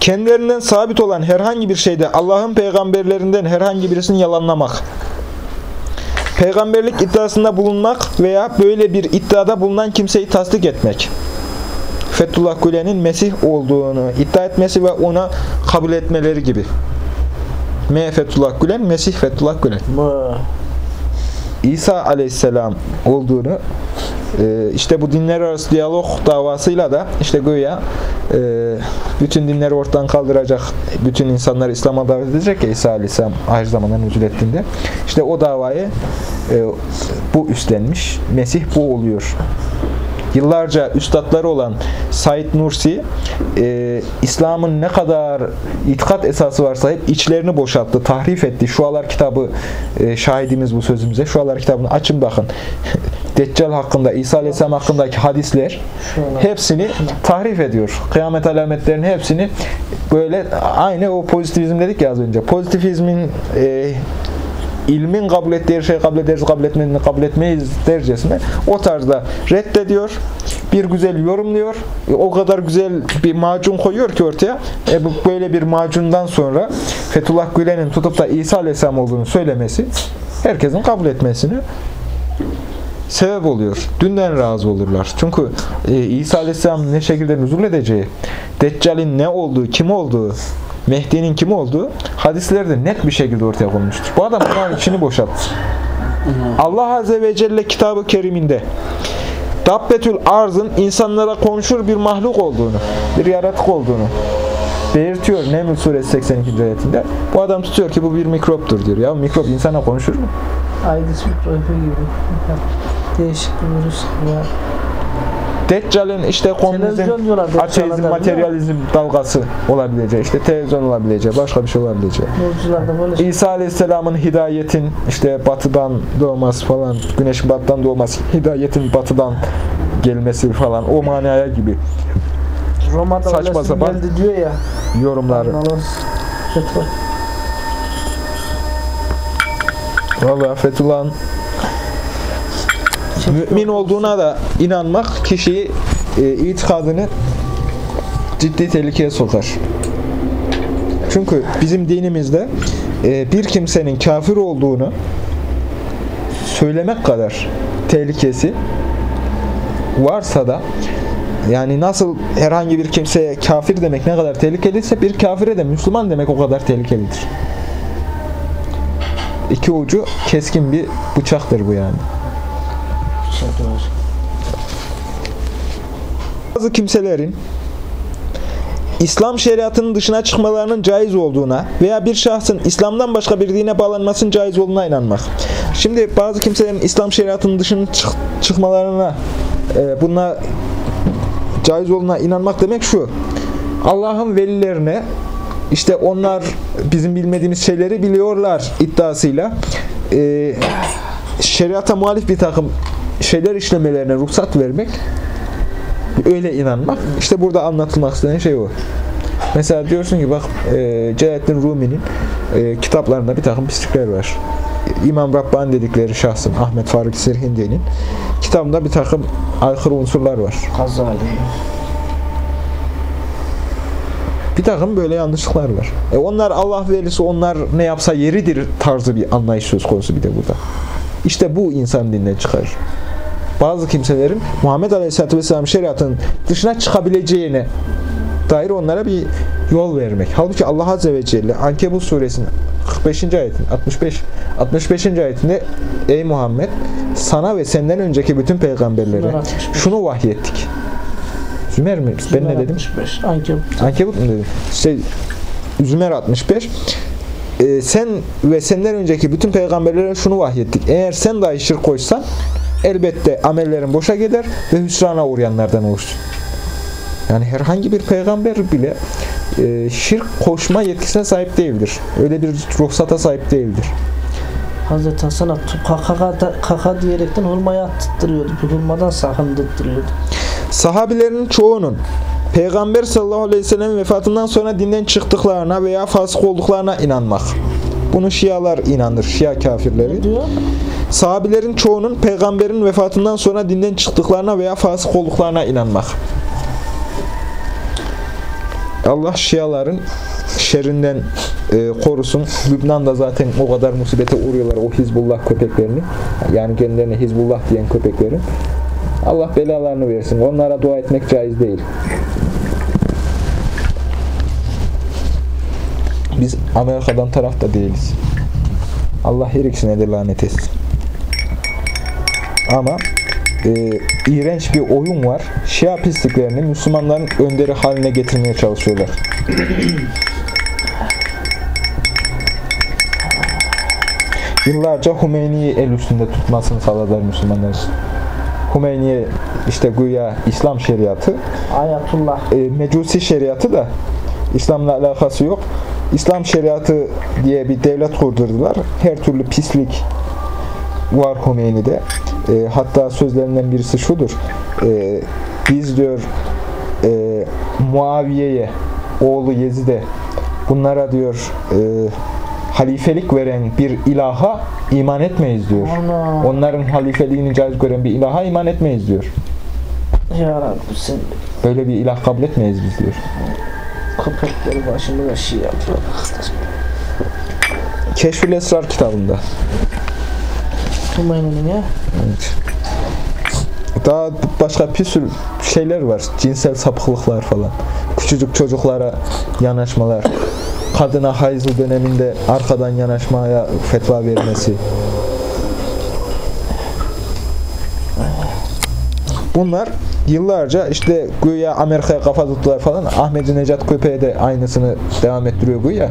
Kendilerinden sabit olan herhangi bir şeyde Allah'ın peygamberlerinden herhangi birisini yalanlamak. Peygamberlik iddiasında bulunmak veya böyle bir iddiada bulunan kimseyi tasdik etmek. Fethullah Gülen'in Mesih olduğunu iddia etmesi ve ona kabul etmeleri gibi. M. Fethullah Gülen, Mesih Fethullah Gülen. İsa aleyhisselam olduğunu e, işte bu dinler arası diyalog davasıyla da işte güya e, bütün dinleri ortadan kaldıracak, bütün insanları İslam'a davet edecek ya İsa Aleyhisselam ahir zamandan nüzul ettiğinde. İşte o davayı e, bu üstlenmiş. Mesih bu oluyor. Yıllarca üstadları olan Said Nursi e, İslam'ın ne kadar itikat esası varsa hep içlerini boşalttı, tahrif etti. Şualar kitabı e, şahidimiz bu sözümüze. Şualar kitabını açın bakın. Deccal hakkında, İsa Aleyhisselam hakkındaki hadisler hepsini tahrif ediyor. Kıyamet alametlerinin hepsini böyle aynı o pozitivizm dedik ya az önce. Pozitivizmin e, ilmin kabul ettiği her şeyi kabul ederiz, kabul etmediğini kabul etmeyiz dercesine o tarzda reddediyor. Bir güzel yorumluyor. E, O kadar güzel bir macun koyuyor ki ortaya. E, bu böyle bir macundan sonra Fethullah Gülen'in tutup da İsa Aleyhisselam olduğunu söylemesi herkesin kabul etmesini sebep oluyor. Dünden razı olurlar. Çünkü e, İsa Aleyhisselam ne şekilde nüzul edeceği, Deccal'in ne olduğu, kim olduğu, Mehdi'nin kim olduğu hadislerde net bir şekilde ortaya konmuştur. Bu adam bunların içini boşalttı. Allah Azze ve Celle kitabı keriminde Dabbetül Arz'ın insanlara konuşur bir mahluk olduğunu, bir yaratık olduğunu belirtiyor Neml suresi 82. ayetinde. Bu adam tutuyor ki bu bir mikroptur diyor. Ya mikrop insana konuşur mu? Aydis mikrofi gibi. Değişik bir virüs var. Deccal'in işte komünizm, ateizm, materyalizm dalgası olabileceği, işte televizyon olabileceği, başka bir şey olabileceği. Şey. İsa Aleyhisselam'ın hidayetin işte batıdan doğması falan, güneşin batıdan doğması, hidayetin batıdan gelmesi falan o manaya gibi Roma'da saçma sapan- geldi diyor ya. yorumları. Vallahi Fethullah'ın mümin olduğuna da inanmak kişiyi e, itikadını ciddi tehlikeye sokar. Çünkü bizim dinimizde e, bir kimsenin kafir olduğunu söylemek kadar tehlikesi varsa da yani nasıl herhangi bir kimseye kafir demek ne kadar tehlikeliyse bir kafire de Müslüman demek o kadar tehlikelidir. İki ucu keskin bir bıçaktır bu yani. Şey var. Bazı kimselerin İslam şeriatının dışına çıkmalarının caiz olduğuna veya bir şahsın İslam'dan başka bir dine bağlanmasının caiz olduğuna inanmak. Şimdi bazı kimselerin İslam şeriatının dışına çık- çıkmalarına e, buna caiz olduğuna inanmak demek şu. Allah'ın velilerine işte onlar bizim bilmediğimiz şeyleri biliyorlar iddiasıyla e, şeriata muhalif bir takım şeyler işlemelerine ruhsat vermek öyle inanmak. İşte burada anlatılmak istenen şey o. Mesela diyorsun ki bak e, Celalettin Rumi'nin e, kitaplarında bir takım pislikler var. İmam Rabbani dedikleri şahsın Ahmet Faruk Sirhindi'nin kitabında bir takım aykırı unsurlar var. Gazali. Bir takım böyle yanlışlıklar var. E onlar Allah velisi onlar ne yapsa yeridir tarzı bir anlayış söz konusu bir de burada. İşte bu insan dinine çıkar. Bazı kimselerin Muhammed Aleyhisselatü Vesselam şeriatının dışına çıkabileceğine dair onlara bir yol vermek. Halbuki Allah Azze ve Celle Ankebut suresinin 45. ayetin 65 65. ayetinde Ey Muhammed sana ve senden önceki bütün peygamberlere Zümer 65. şunu vahyettik. Zümer mi? Ben ne dedim? 65. Ankebut. Ankebut mu dedim? Şey, Zümer 65. Ee, sen ve senden önceki bütün peygamberlere şunu vahyettik. Eğer sen dahi şirk koşsan elbette amellerin boşa gider ve hüsrana uğrayanlardan olursun. Yani herhangi bir peygamber bile e, şirk koşma yetkisine sahip değildir. Öyle bir ruhsata sahip değildir. Hazreti Hasan'a kaka, kaka diyerekten hurmayı attırıyordu. Hurmadan sakındırtırıyordu. Sahabilerin çoğunun Peygamber sallallahu aleyhi ve sellem vefatından sonra dinden çıktıklarına veya fasık olduklarına inanmak. Bunu Şialar inanır, Şia kafirleri. Ne diyor? Sahabilerin çoğunun peygamberin vefatından sonra dinden çıktıklarına veya fasık olduklarına inanmak. Allah Şiaların şerrinden e, korusun. Lübnan'da zaten o kadar musibete uğruyorlar o Hizbullah köpeklerini. Yani kendilerine Hizbullah diyen köpeklerin. Allah belalarını versin. Onlara dua etmek caiz değil. Biz Amerika'dan tarafta değiliz. Allah her ikisine de lanet etsin. Ama e, iğrenç bir oyun var. Şia pisliklerini Müslümanların önderi haline getirmeye çalışıyorlar. Yıllarca Hümeyni'yi el üstünde tutmasını sağladılar Müslümanlar. Hümeyni'ye işte güya İslam şeriatı, Ayatullah. e, Mecusi şeriatı da İslam'la alakası yok. İslam şeriatı diye bir devlet kurdurdular. Her türlü pislik var Hümeyni'de. E, hatta sözlerinden birisi şudur. E, biz diyor e, Muaviye'ye, oğlu Yezid'e bunlara diyor e, halifelik veren bir ilaha iman etmeyiz diyor. Ana. Onların halifeliğini caiz gören bir ilaha iman etmeyiz diyor. Ya Rabbi sen Böyle bir ilah kabul etmeyiz biz diyor. köpekleri başımıza şey yapıyor. Keşfül Esrar kitabında. Hümeyni'nin ya. Evet. Daha başka bir sürü şeyler var. Cinsel sapıklıklar falan. Küçücük çocuklara yanaşmalar. Kadına hayızlı döneminde arkadan yanaşmaya fetva vermesi. Bunlar yıllarca işte güya Amerika'ya kafa tuttular falan. Ahmet Necat Köpe'ye de aynısını devam ettiriyor güya.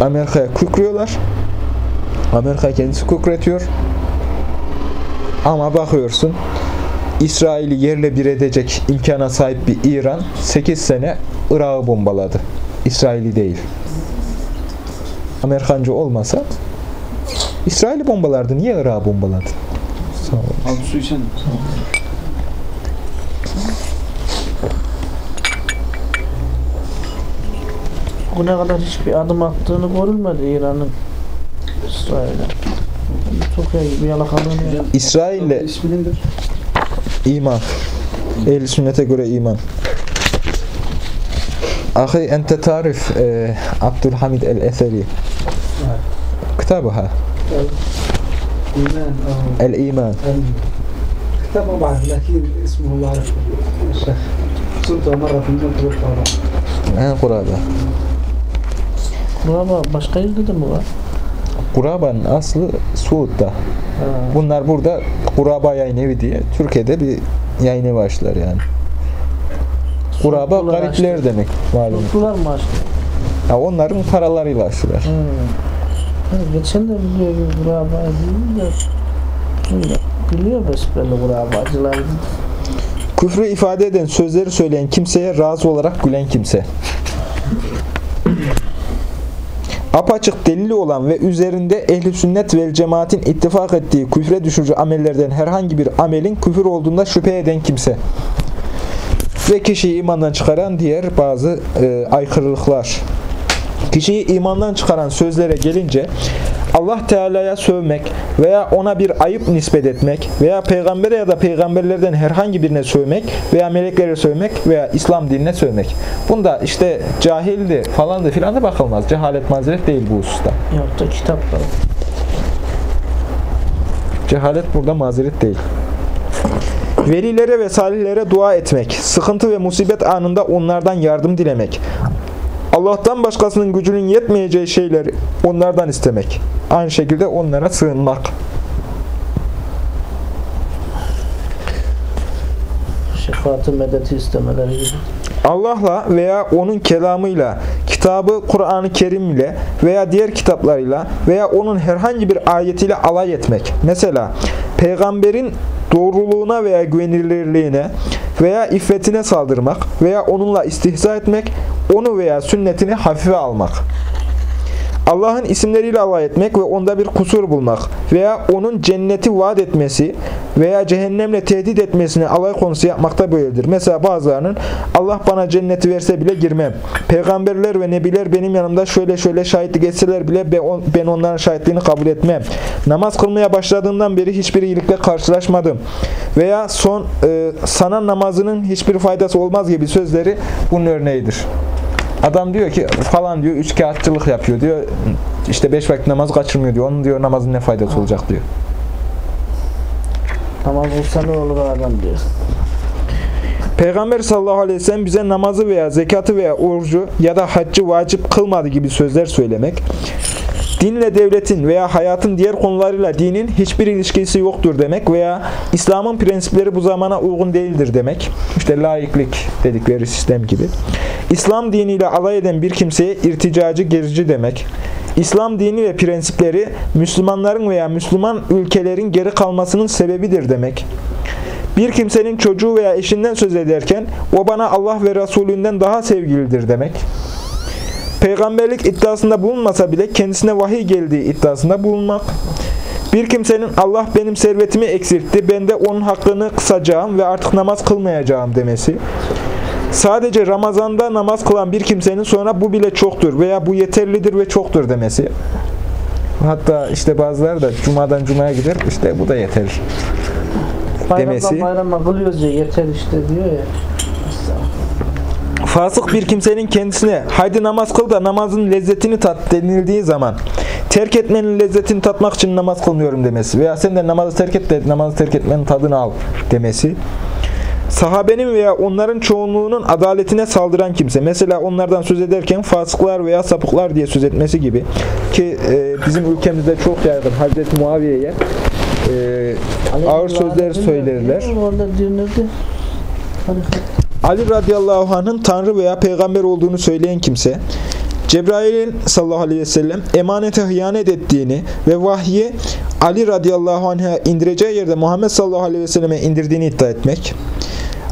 Amerika'ya kükrüyorlar. Amerika kendisi kükretiyor. Ama bakıyorsun İsrail'i yerle bir edecek imkana sahip bir İran 8 sene Irak'ı bombaladı. İsrail'i değil. Amerikancı olmasa İsrail'i bombalardı. Niye Irak'ı bombaladı? Sağ ol. Abi su içen. Bugüne kadar hiçbir adım attığını görülmedi İran'ın. İsrail'e. Ütopya gibi yalakalığını yapıyor. İsrail'le İsmi iman. Ehl-i sünnete göre iman. Ahi ente tarif e, Abdülhamid el-Eseri. Kitabı ha. El-İman. Kitap ama lakin ismullah Sultan Marat'ın Kur'an'da. Kur'an'da başka yerde de mi var? Kurabanın aslı Suud'da. Ha. Bunlar burada Kuraba yayın evi diye Türkiye'de bir yayın evi açtılar yani. Kuraba Suudlular garipler açtı. demek malum. Suudlular mı açtı? Ya onların paralarıyla açtılar. Hmm. Ha, geçen de biliyor bir kuraba değil de. Biliyor besbelli kurabacılar. Küfrü ifade eden sözleri söyleyen kimseye razı olarak gülen kimse. Apaçık delili olan ve üzerinde ehli sünnet vel cemaatin ittifak ettiği küfre düşürücü amellerden herhangi bir amelin küfür olduğunda şüphe eden kimse. Ve kişiyi imandan çıkaran diğer bazı e, aykırılıklar. Kişiyi imandan çıkaran sözlere gelince Allah Teala'ya sövmek veya ona bir ayıp nispet etmek veya peygambere ya da peygamberlerden herhangi birine sövmek veya meleklere sövmek veya İslam dinine sövmek. Bunda işte cahildi falandı filan da bakılmaz. Cehalet mazeret değil bu hususta. Yok da kitaplar. Cehalet burada mazeret değil. Velilere ve salihlere dua etmek, sıkıntı ve musibet anında onlardan yardım dilemek, Allah'tan başkasının gücünün yetmeyeceği şeyleri onlardan istemek, aynı şekilde onlara sığınmak. Şefaati medeti istemeleri gibi. Allah'la veya onun kelamıyla, kitabı Kur'an-ı Kerim ile veya diğer kitaplarıyla veya onun herhangi bir ayetiyle alay etmek. Mesela peygamberin doğruluğuna veya güvenilirliğine veya iffetine saldırmak veya onunla istihza etmek, onu veya sünnetini hafife almak. Allah'ın isimleriyle alay etmek ve onda bir kusur bulmak veya onun cenneti vaat etmesi veya cehennemle tehdit etmesini alay konusu yapmakta böyledir. Mesela bazılarının Allah bana cenneti verse bile girmem. Peygamberler ve nebiler benim yanımda şöyle şöyle şahitlik etseler bile ben on- ben onların şahitliğini kabul etmem. Namaz kılmaya başladığımdan beri hiçbir iyilikle karşılaşmadım. Veya son e, sana namazının hiçbir faydası olmaz gibi sözleri bunun örneğidir. Adam diyor ki falan diyor üç kağıtçılık yapıyor diyor. İşte beş vakit namaz kaçırmıyor diyor. Onun diyor namazın ne faydası olacak diyor. Namaz olsa ne olur adam diyor. Peygamber sallallahu aleyhi ve sellem bize namazı veya zekatı veya orucu ya da haccı vacip kılmadı gibi sözler söylemek. Dinle devletin veya hayatın diğer konularıyla dinin hiçbir ilişkisi yoktur demek veya İslam'ın prensipleri bu zamana uygun değildir demek. İşte laiklik dedikleri sistem gibi. İslam diniyle alay eden bir kimseye irticacı, gerici demek. İslam dini ve prensipleri Müslümanların veya Müslüman ülkelerin geri kalmasının sebebidir demek. Bir kimsenin çocuğu veya eşinden söz ederken o bana Allah ve Resulünden daha sevgilidir demek. Peygamberlik iddiasında bulunmasa bile kendisine vahiy geldiği iddiasında bulunmak. Bir kimsenin Allah benim servetimi eksiltti, ben de onun hakkını kısacağım ve artık namaz kılmayacağım demesi. Sadece Ramazan'da namaz kılan bir kimsenin sonra bu bile çoktur veya bu yeterlidir ve çoktur demesi. Hatta işte bazıları da cumadan cumaya gider, işte bu da yeter. Bayramdan Demesi- bayrama kılıyoruz ya yeter işte diyor ya. Fasık bir kimsenin kendisine haydi namaz kıl da namazın lezzetini tat denildiği zaman terk etmenin lezzetini tatmak için namaz kılmıyorum demesi veya sen de namazı terk et de namazı terk etmenin tadını al demesi. Sahabenin veya onların çoğunluğunun adaletine saldıran kimse. Mesela onlardan söz ederken fasıklar veya sapıklar diye söz etmesi gibi. Ki e, bizim ülkemizde çok yaygın Hazreti Muaviye'ye e, ağır sözler söylerler. Orada dinlerdi. Ali radıyallahu anh'ın Tanrı veya peygamber olduğunu söyleyen kimse, Cebrail'in sallallahu aleyhi ve sellem emanete hıyanet ettiğini ve vahyi Ali radıyallahu anh'a indireceği yerde Muhammed sallallahu aleyhi ve selleme indirdiğini iddia etmek,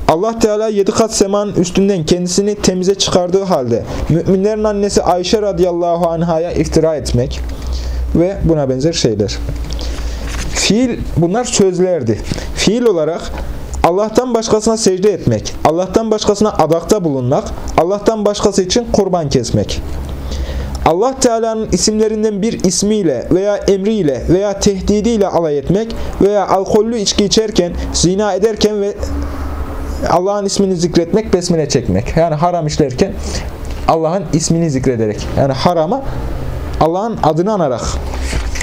Allah Teala yedi kat semanın üstünden kendisini temize çıkardığı halde müminlerin annesi Ayşe radıyallahu anh'a iftira etmek ve buna benzer şeyler. Fiil bunlar sözlerdi. Fiil olarak Allah'tan başkasına secde etmek, Allah'tan başkasına adakta bulunmak, Allah'tan başkası için kurban kesmek. Allah Teala'nın isimlerinden bir ismiyle veya emriyle veya tehdidiyle alay etmek veya alkollü içki içerken, zina ederken ve Allah'ın ismini zikretmek, besmele çekmek. Yani haram işlerken Allah'ın ismini zikrederek. Yani harama Allah'ın adını anarak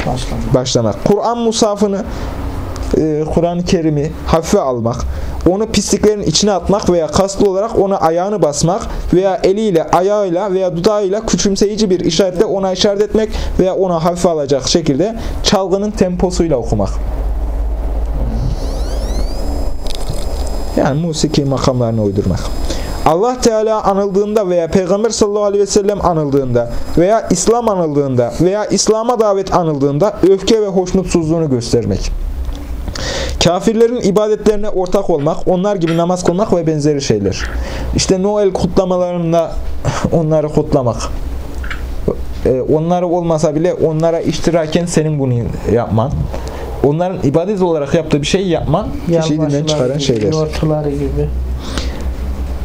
başlama. başlamak. Kur'an musafını, e, Kur'an-ı Kerim'i hafife almak, onu pisliklerin içine atmak veya kaslı olarak ona ayağını basmak veya eliyle, ayağıyla veya dudağıyla küçümseyici bir işaretle ona işaret etmek veya ona hafife alacak şekilde çalgının temposuyla okumak. Yani musiki makamlarını uydurmak. Allah Teala anıldığında veya Peygamber sallallahu aleyhi ve sellem anıldığında veya İslam anıldığında veya İslam'a davet anıldığında öfke ve hoşnutsuzluğunu göstermek. Kafirlerin ibadetlerine ortak olmak, onlar gibi namaz kılmak ve benzeri şeyler. İşte Noel kutlamalarında onları kutlamak. Ee, Onları olmasa bile onlara iştiraken senin bunu yapman. Onların ibadet olarak yaptığı bir şey yapman kişiyi dinden çıkaran gibi, şeyler. Gibi.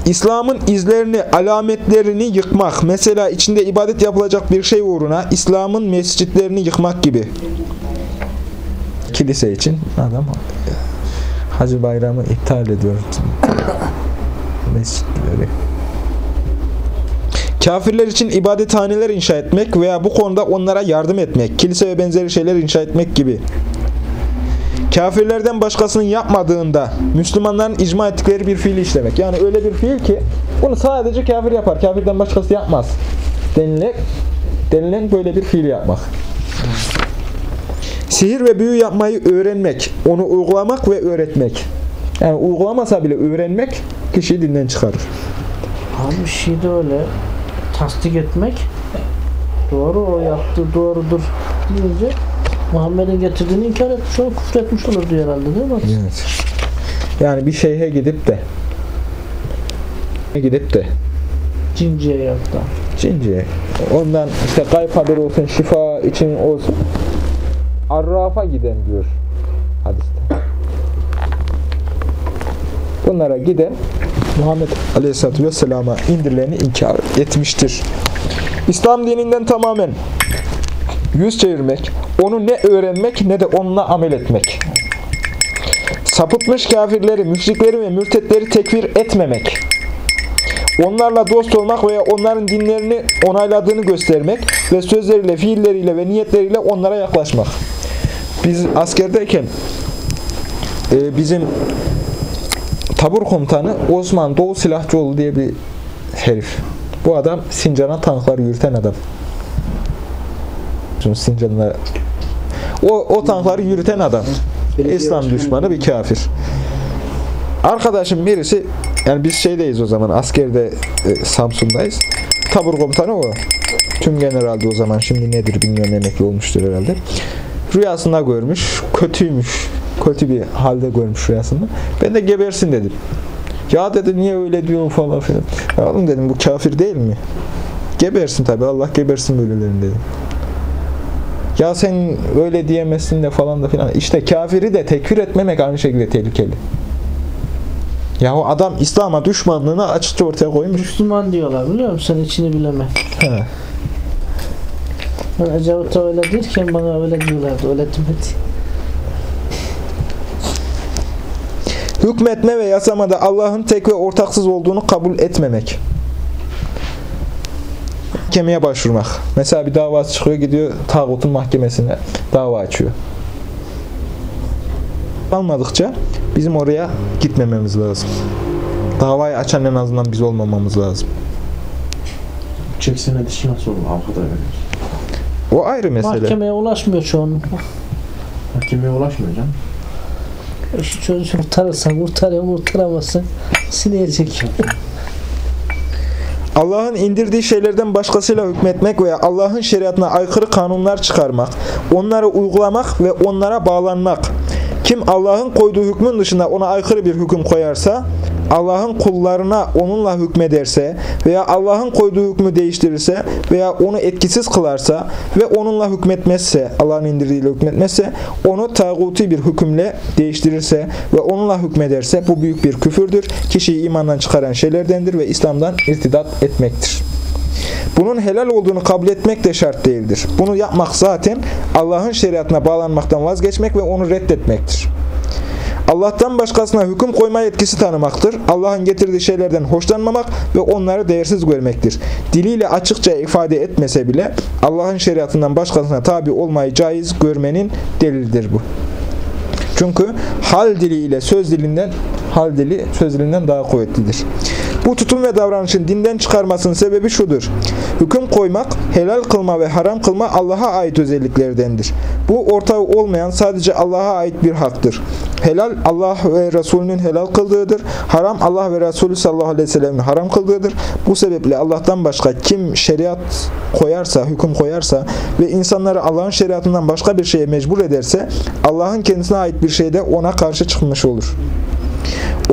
İslam'ın izlerini, alametlerini yıkmak. Mesela içinde ibadet yapılacak bir şey uğruna İslam'ın mescitlerini yıkmak gibi. Kilise için adam Hacı bayramı iptal ediyor. Mescitleri. Kafirler için ibadethaneler inşa etmek veya bu konuda onlara yardım etmek, kilise ve benzeri şeyler inşa etmek gibi. Kafirlerden başkasının yapmadığında Müslümanların icma ettikleri bir fiili işlemek. Yani öyle bir fiil ki bunu sadece kafir yapar. Kafirden başkası yapmaz. Denilen, denilen böyle bir fiil yapmak. Sihir ve büyü yapmayı öğrenmek, onu uygulamak ve öğretmek. Yani uygulamasa bile öğrenmek kişiyi dinden çıkarır. Abi şey de öyle. Tasdik etmek. Doğru o yaptı doğrudur deyince Muhammed'in getirdiğini inkar etmiş olur, küfür etmiş olur diyor herhalde değil mi? Evet. Yani bir şeyhe gidip de gidip de Cinciye yaptı. Cinciye. Ondan işte kayıp haberi olsun, şifa için olsun. Arraf'a giden diyor hadiste. Bunlara giden Muhammed Aleyhisselatü Vesselam'a indirileni inkar etmiştir. İslam dininden tamamen yüz çevirmek, onu ne öğrenmek ne de onunla amel etmek. Sapıtmış kafirleri, müşrikleri ve mürtetleri tekfir etmemek. Onlarla dost olmak veya onların dinlerini onayladığını göstermek ve sözleriyle, fiilleriyle ve niyetleriyle onlara yaklaşmak. Biz askerdeyken e, bizim tabur komutanı Osman Doğu Silahçıoğlu diye bir herif. Bu adam Sincan'a tanklar yürüten adam. musunuz Sincan'da? O, o tankları yürüten adam. İslam düşmanı bir kafir. Arkadaşım birisi yani biz şeydeyiz o zaman askerde e, Samsun'dayız. Tabur komutanı o. Tüm generalde o zaman şimdi nedir bilmiyorum emekli olmuştur herhalde. Rüyasında görmüş. Kötüymüş. Kötü bir halde görmüş rüyasında. Ben de gebersin dedim. Ya dedi niye öyle diyor falan filan. Ya oğlum dedim bu kafir değil mi? Gebersin tabi Allah gebersin böylelerini dedim. Ya sen öyle diyemezsin de falan da filan. İşte kafiri de tekfir etmemek aynı şekilde tehlikeli. Ya o adam İslam'a düşmanlığını açıkça ortaya koymuş. Müslüman diyorlar biliyor musun? Sen içini bileme. He. Ben Ecevit'e öyle derken bana öyle diyorlardı. Öyle demedi. Hükmetme ve yasamada Allah'ın tek ve ortaksız olduğunu kabul etmemek. Mahkemeye başvurmak. Mesela bir davası çıkıyor gidiyor tağutun mahkemesine dava açıyor. Almadıkça bizim oraya gitmememiz lazım. Davayı açan en azından biz olmamamız lazım. Çek senedi işi nasıl olur? Avukata veriyoruz. O ayrı mesele. Mahkemeye ulaşmıyor çoğunlukla. Mahkemeye ulaşmıyor canım. Şu çocuğu kurtarırsan kurtarıyor, kurtaramazsan sileyecek. Allah'ın indirdiği şeylerden başkasıyla hükmetmek veya Allah'ın şeriatına aykırı kanunlar çıkarmak, onları uygulamak ve onlara bağlanmak. Kim Allah'ın koyduğu hükmün dışında ona aykırı bir hüküm koyarsa, Allah'ın kullarına onunla hükmederse veya Allah'ın koyduğu hükmü değiştirirse veya onu etkisiz kılarsa ve onunla hükmetmezse, Allah'ın indirdiğiyle hükmetmezse, onu tağuti bir hükümle değiştirirse ve onunla hükmederse bu büyük bir küfürdür. Kişiyi imandan çıkaran şeylerdendir ve İslam'dan irtidat etmektir. Bunun helal olduğunu kabul etmek de şart değildir. Bunu yapmak zaten Allah'ın şeriatına bağlanmaktan vazgeçmek ve onu reddetmektir. Allah'tan başkasına hüküm koyma yetkisi tanımaktır. Allah'ın getirdiği şeylerden hoşlanmamak ve onları değersiz görmektir. Diliyle açıkça ifade etmese bile Allah'ın şeriatından başkasına tabi olmayı caiz görmenin delildir bu. Çünkü hal dili ile söz dilinden hal dili söz dilinden daha kuvvetlidir. Bu tutum ve davranışın dinden çıkarmasının sebebi şudur. Hüküm koymak, helal kılma ve haram kılma Allah'a ait özelliklerdendir. Bu ortağı olmayan sadece Allah'a ait bir haktır. Helal Allah ve Resulünün helal kıldığıdır. Haram Allah ve Resulü sallallahu aleyhi ve sellem'in haram kıldığıdır. Bu sebeple Allah'tan başka kim şeriat koyarsa, hüküm koyarsa ve insanları Allah'ın şeriatından başka bir şeye mecbur ederse Allah'ın kendisine ait bir şeyde ona karşı çıkmış olur.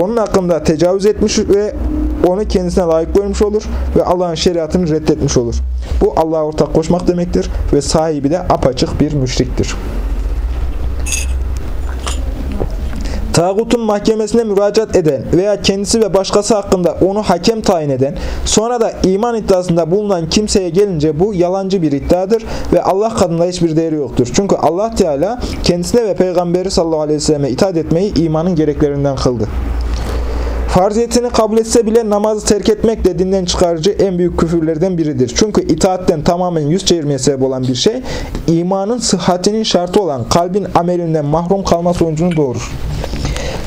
Onun hakkında tecavüz etmiş ve onu kendisine layık görmüş olur ve Allah'ın şeriatını reddetmiş olur. Bu Allah'a ortak koşmak demektir ve sahibi de apaçık bir müşriktir. Tağutun mahkemesine müracaat eden veya kendisi ve başkası hakkında onu hakem tayin eden, sonra da iman iddiasında bulunan kimseye gelince bu yalancı bir iddiadır ve Allah katında hiçbir değeri yoktur. Çünkü Allah Teala kendisine ve Peygamberi sallallahu aleyhi ve selleme itaat etmeyi imanın gereklerinden kıldı. Farziyetini kabul etse bile namazı terk etmek de dinden çıkarıcı en büyük küfürlerden biridir. Çünkü itaatten tamamen yüz çevirmeye sebep olan bir şey, imanın sıhhatinin şartı olan kalbin amelinden mahrum kalma sonucunu doğurur.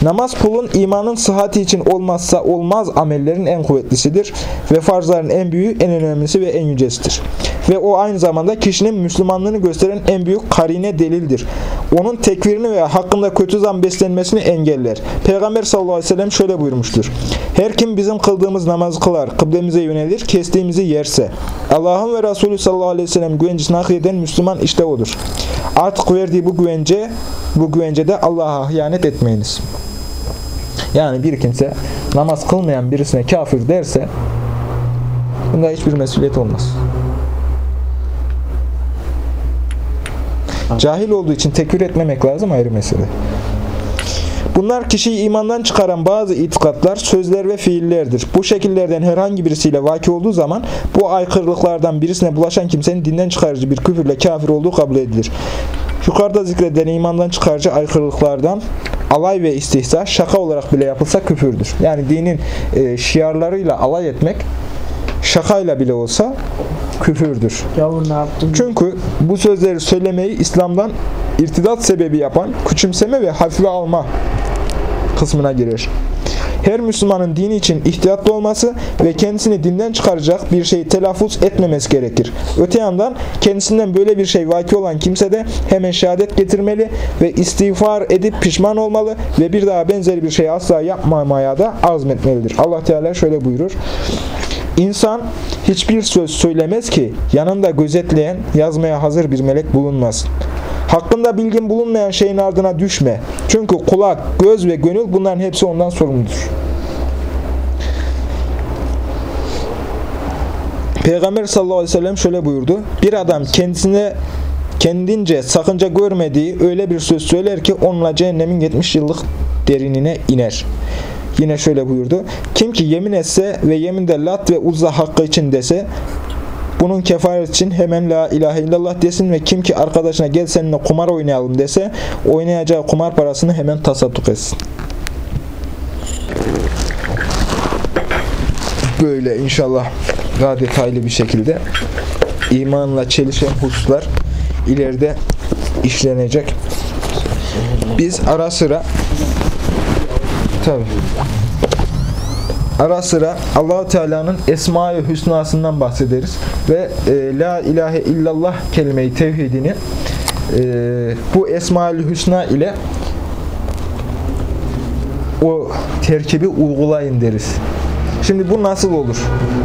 Namaz kulun imanın sıhhati için olmazsa olmaz amellerin en kuvvetlisidir ve farzların en büyüğü, en önemlisi ve en yücesidir. Ve o aynı zamanda kişinin Müslümanlığını gösteren en büyük karine delildir. Onun tekfirini veya hakkında kötü zan beslenmesini engeller. Peygamber sallallahu aleyhi ve sellem şöyle buyurmuştur. Her kim bizim kıldığımız namazı kılar, kıblemize yönelir, kestiğimizi yerse. Allah'ın ve Resulü sallallahu aleyhi ve sellem güvencesini hak eden Müslüman işte odur. Artık verdiği bu güvence, bu güvencede Allah'a hıyanet etmeyiniz. Yani bir kimse namaz kılmayan birisine kafir derse bunda hiçbir mesuliyet olmaz. Cahil olduğu için tekfir etmemek lazım ayrı mesele. Bunlar kişiyi imandan çıkaran bazı itikatlar, sözler ve fiillerdir. Bu şekillerden herhangi birisiyle vaki olduğu zaman bu aykırılıklardan birisine bulaşan kimsenin dinden çıkarıcı bir küfürle kafir olduğu kabul edilir. Yukarıda zikredilen imandan çıkarıcı aykırılıklardan alay ve istihza şaka olarak bile yapılsa küfürdür. Yani dinin e, şiarlarıyla alay etmek şakayla bile olsa küfürdür. Yavrum ne yaptın? Çünkü bu sözleri söylemeyi İslam'dan irtidat sebebi yapan küçümseme ve hafife alma kısmına girer. Her Müslümanın dini için ihtiyatlı olması ve kendisini dinden çıkaracak bir şeyi telaffuz etmemesi gerekir. Öte yandan kendisinden böyle bir şey vaki olan kimse de hemen şehadet getirmeli ve istiğfar edip pişman olmalı ve bir daha benzeri bir şey asla yapmamaya da azmetmelidir. Allah Teala şöyle buyurur. İnsan hiçbir söz söylemez ki yanında gözetleyen, yazmaya hazır bir melek bulunmasın. Hakkında bilgin bulunmayan şeyin ardına düşme. Çünkü kulak, göz ve gönül bunların hepsi ondan sorumludur. Peygamber sallallahu aleyhi ve sellem şöyle buyurdu. Bir adam kendisine kendince sakınca görmediği öyle bir söz söyler ki onunla cehennemin 70 yıllık derinine iner. Yine şöyle buyurdu. Kim ki yemin etse ve yeminde lat ve uzza hakkı için dese bunun kefaret için hemen la ilahe illallah desin ve kim ki arkadaşına gel seninle kumar oynayalım dese oynayacağı kumar parasını hemen tasadduk etsin. Böyle inşallah daha detaylı bir şekilde imanla çelişen hususlar ileride işlenecek. Biz ara sıra tabi ara sıra Allahu Teala'nın Esma-i Hüsna'sından bahsederiz ve e, La ilahe illallah kelimeyi tevhidini e, bu Esma-ül Hüsna ile o terkibi uygulayın deriz. Şimdi bu nasıl olur?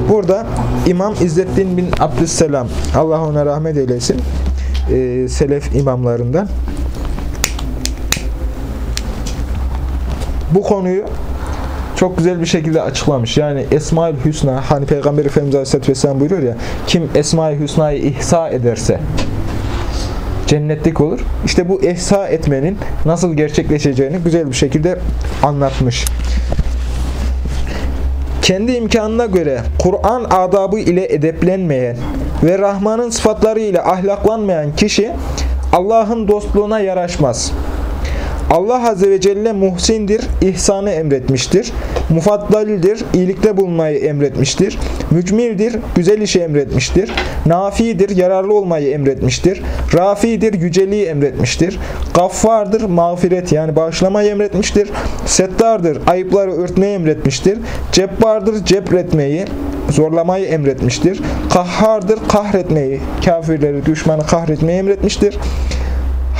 Burada İmam İzzettin bin Abdüsselam, Allah ona rahmet eylesin, e, Selef imamlarından bu konuyu çok güzel bir şekilde açıklamış. Yani Esma-ül Hüsna, hani Peygamber Efendimiz Aleyhisselatü Vesselam buyuruyor ya, kim Esma-ül Hüsna'yı ihsa ederse cennetlik olur. İşte bu ihsa etmenin nasıl gerçekleşeceğini güzel bir şekilde anlatmış. Kendi imkanına göre Kur'an adabı ile edeplenmeyen ve Rahman'ın sıfatları ile ahlaklanmayan kişi Allah'ın dostluğuna yaraşmaz. Allah Azze ve Celle muhsindir, ihsanı emretmiştir. Mufaddalidir, iyilikte bulunmayı emretmiştir. Mücmirdir, güzel işi emretmiştir. Nafidir, yararlı olmayı emretmiştir. Rafidir, yüceliği emretmiştir. Gaffardır, mağfiret yani bağışlamayı emretmiştir. Settardır, ayıpları örtmeyi emretmiştir. Cebbardır, cebretmeyi, zorlamayı emretmiştir. Kahhardır, kahretmeyi, kafirleri, düşmanı kahretmeyi emretmiştir.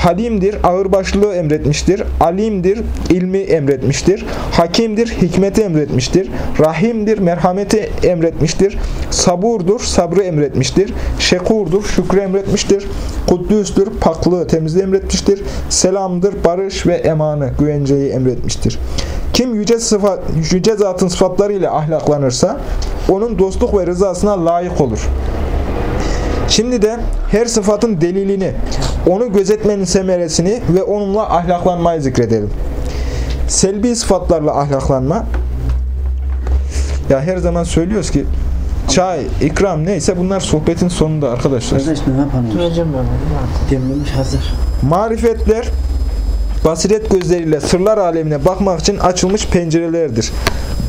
Halimdir, ağırbaşlılığı emretmiştir. Alimdir, ilmi emretmiştir. Hakimdir, hikmeti emretmiştir. Rahimdir, merhameti emretmiştir. Saburdur, sabrı emretmiştir. Şekurdur, şükrü emretmiştir. Kuddüstür, paklığı, temizliği emretmiştir. Selamdır, barış ve emanı, güvenceyi emretmiştir. Kim yüce, sıfat, yüce zatın sıfatlarıyla ahlaklanırsa, onun dostluk ve rızasına layık olur. Şimdi de her sıfatın delilini, onu gözetmenin semeresini ve onunla ahlaklanmayı zikredelim. Selbi sıfatlarla ahlaklanma. Ya her zaman söylüyoruz ki çay, ikram neyse bunlar sohbetin sonunda arkadaşlar. Kardeş ne yapalım? Duyacağım ben onu. Demlemiş hazır. Marifetler basiret gözleriyle sırlar alemine bakmak için açılmış pencerelerdir.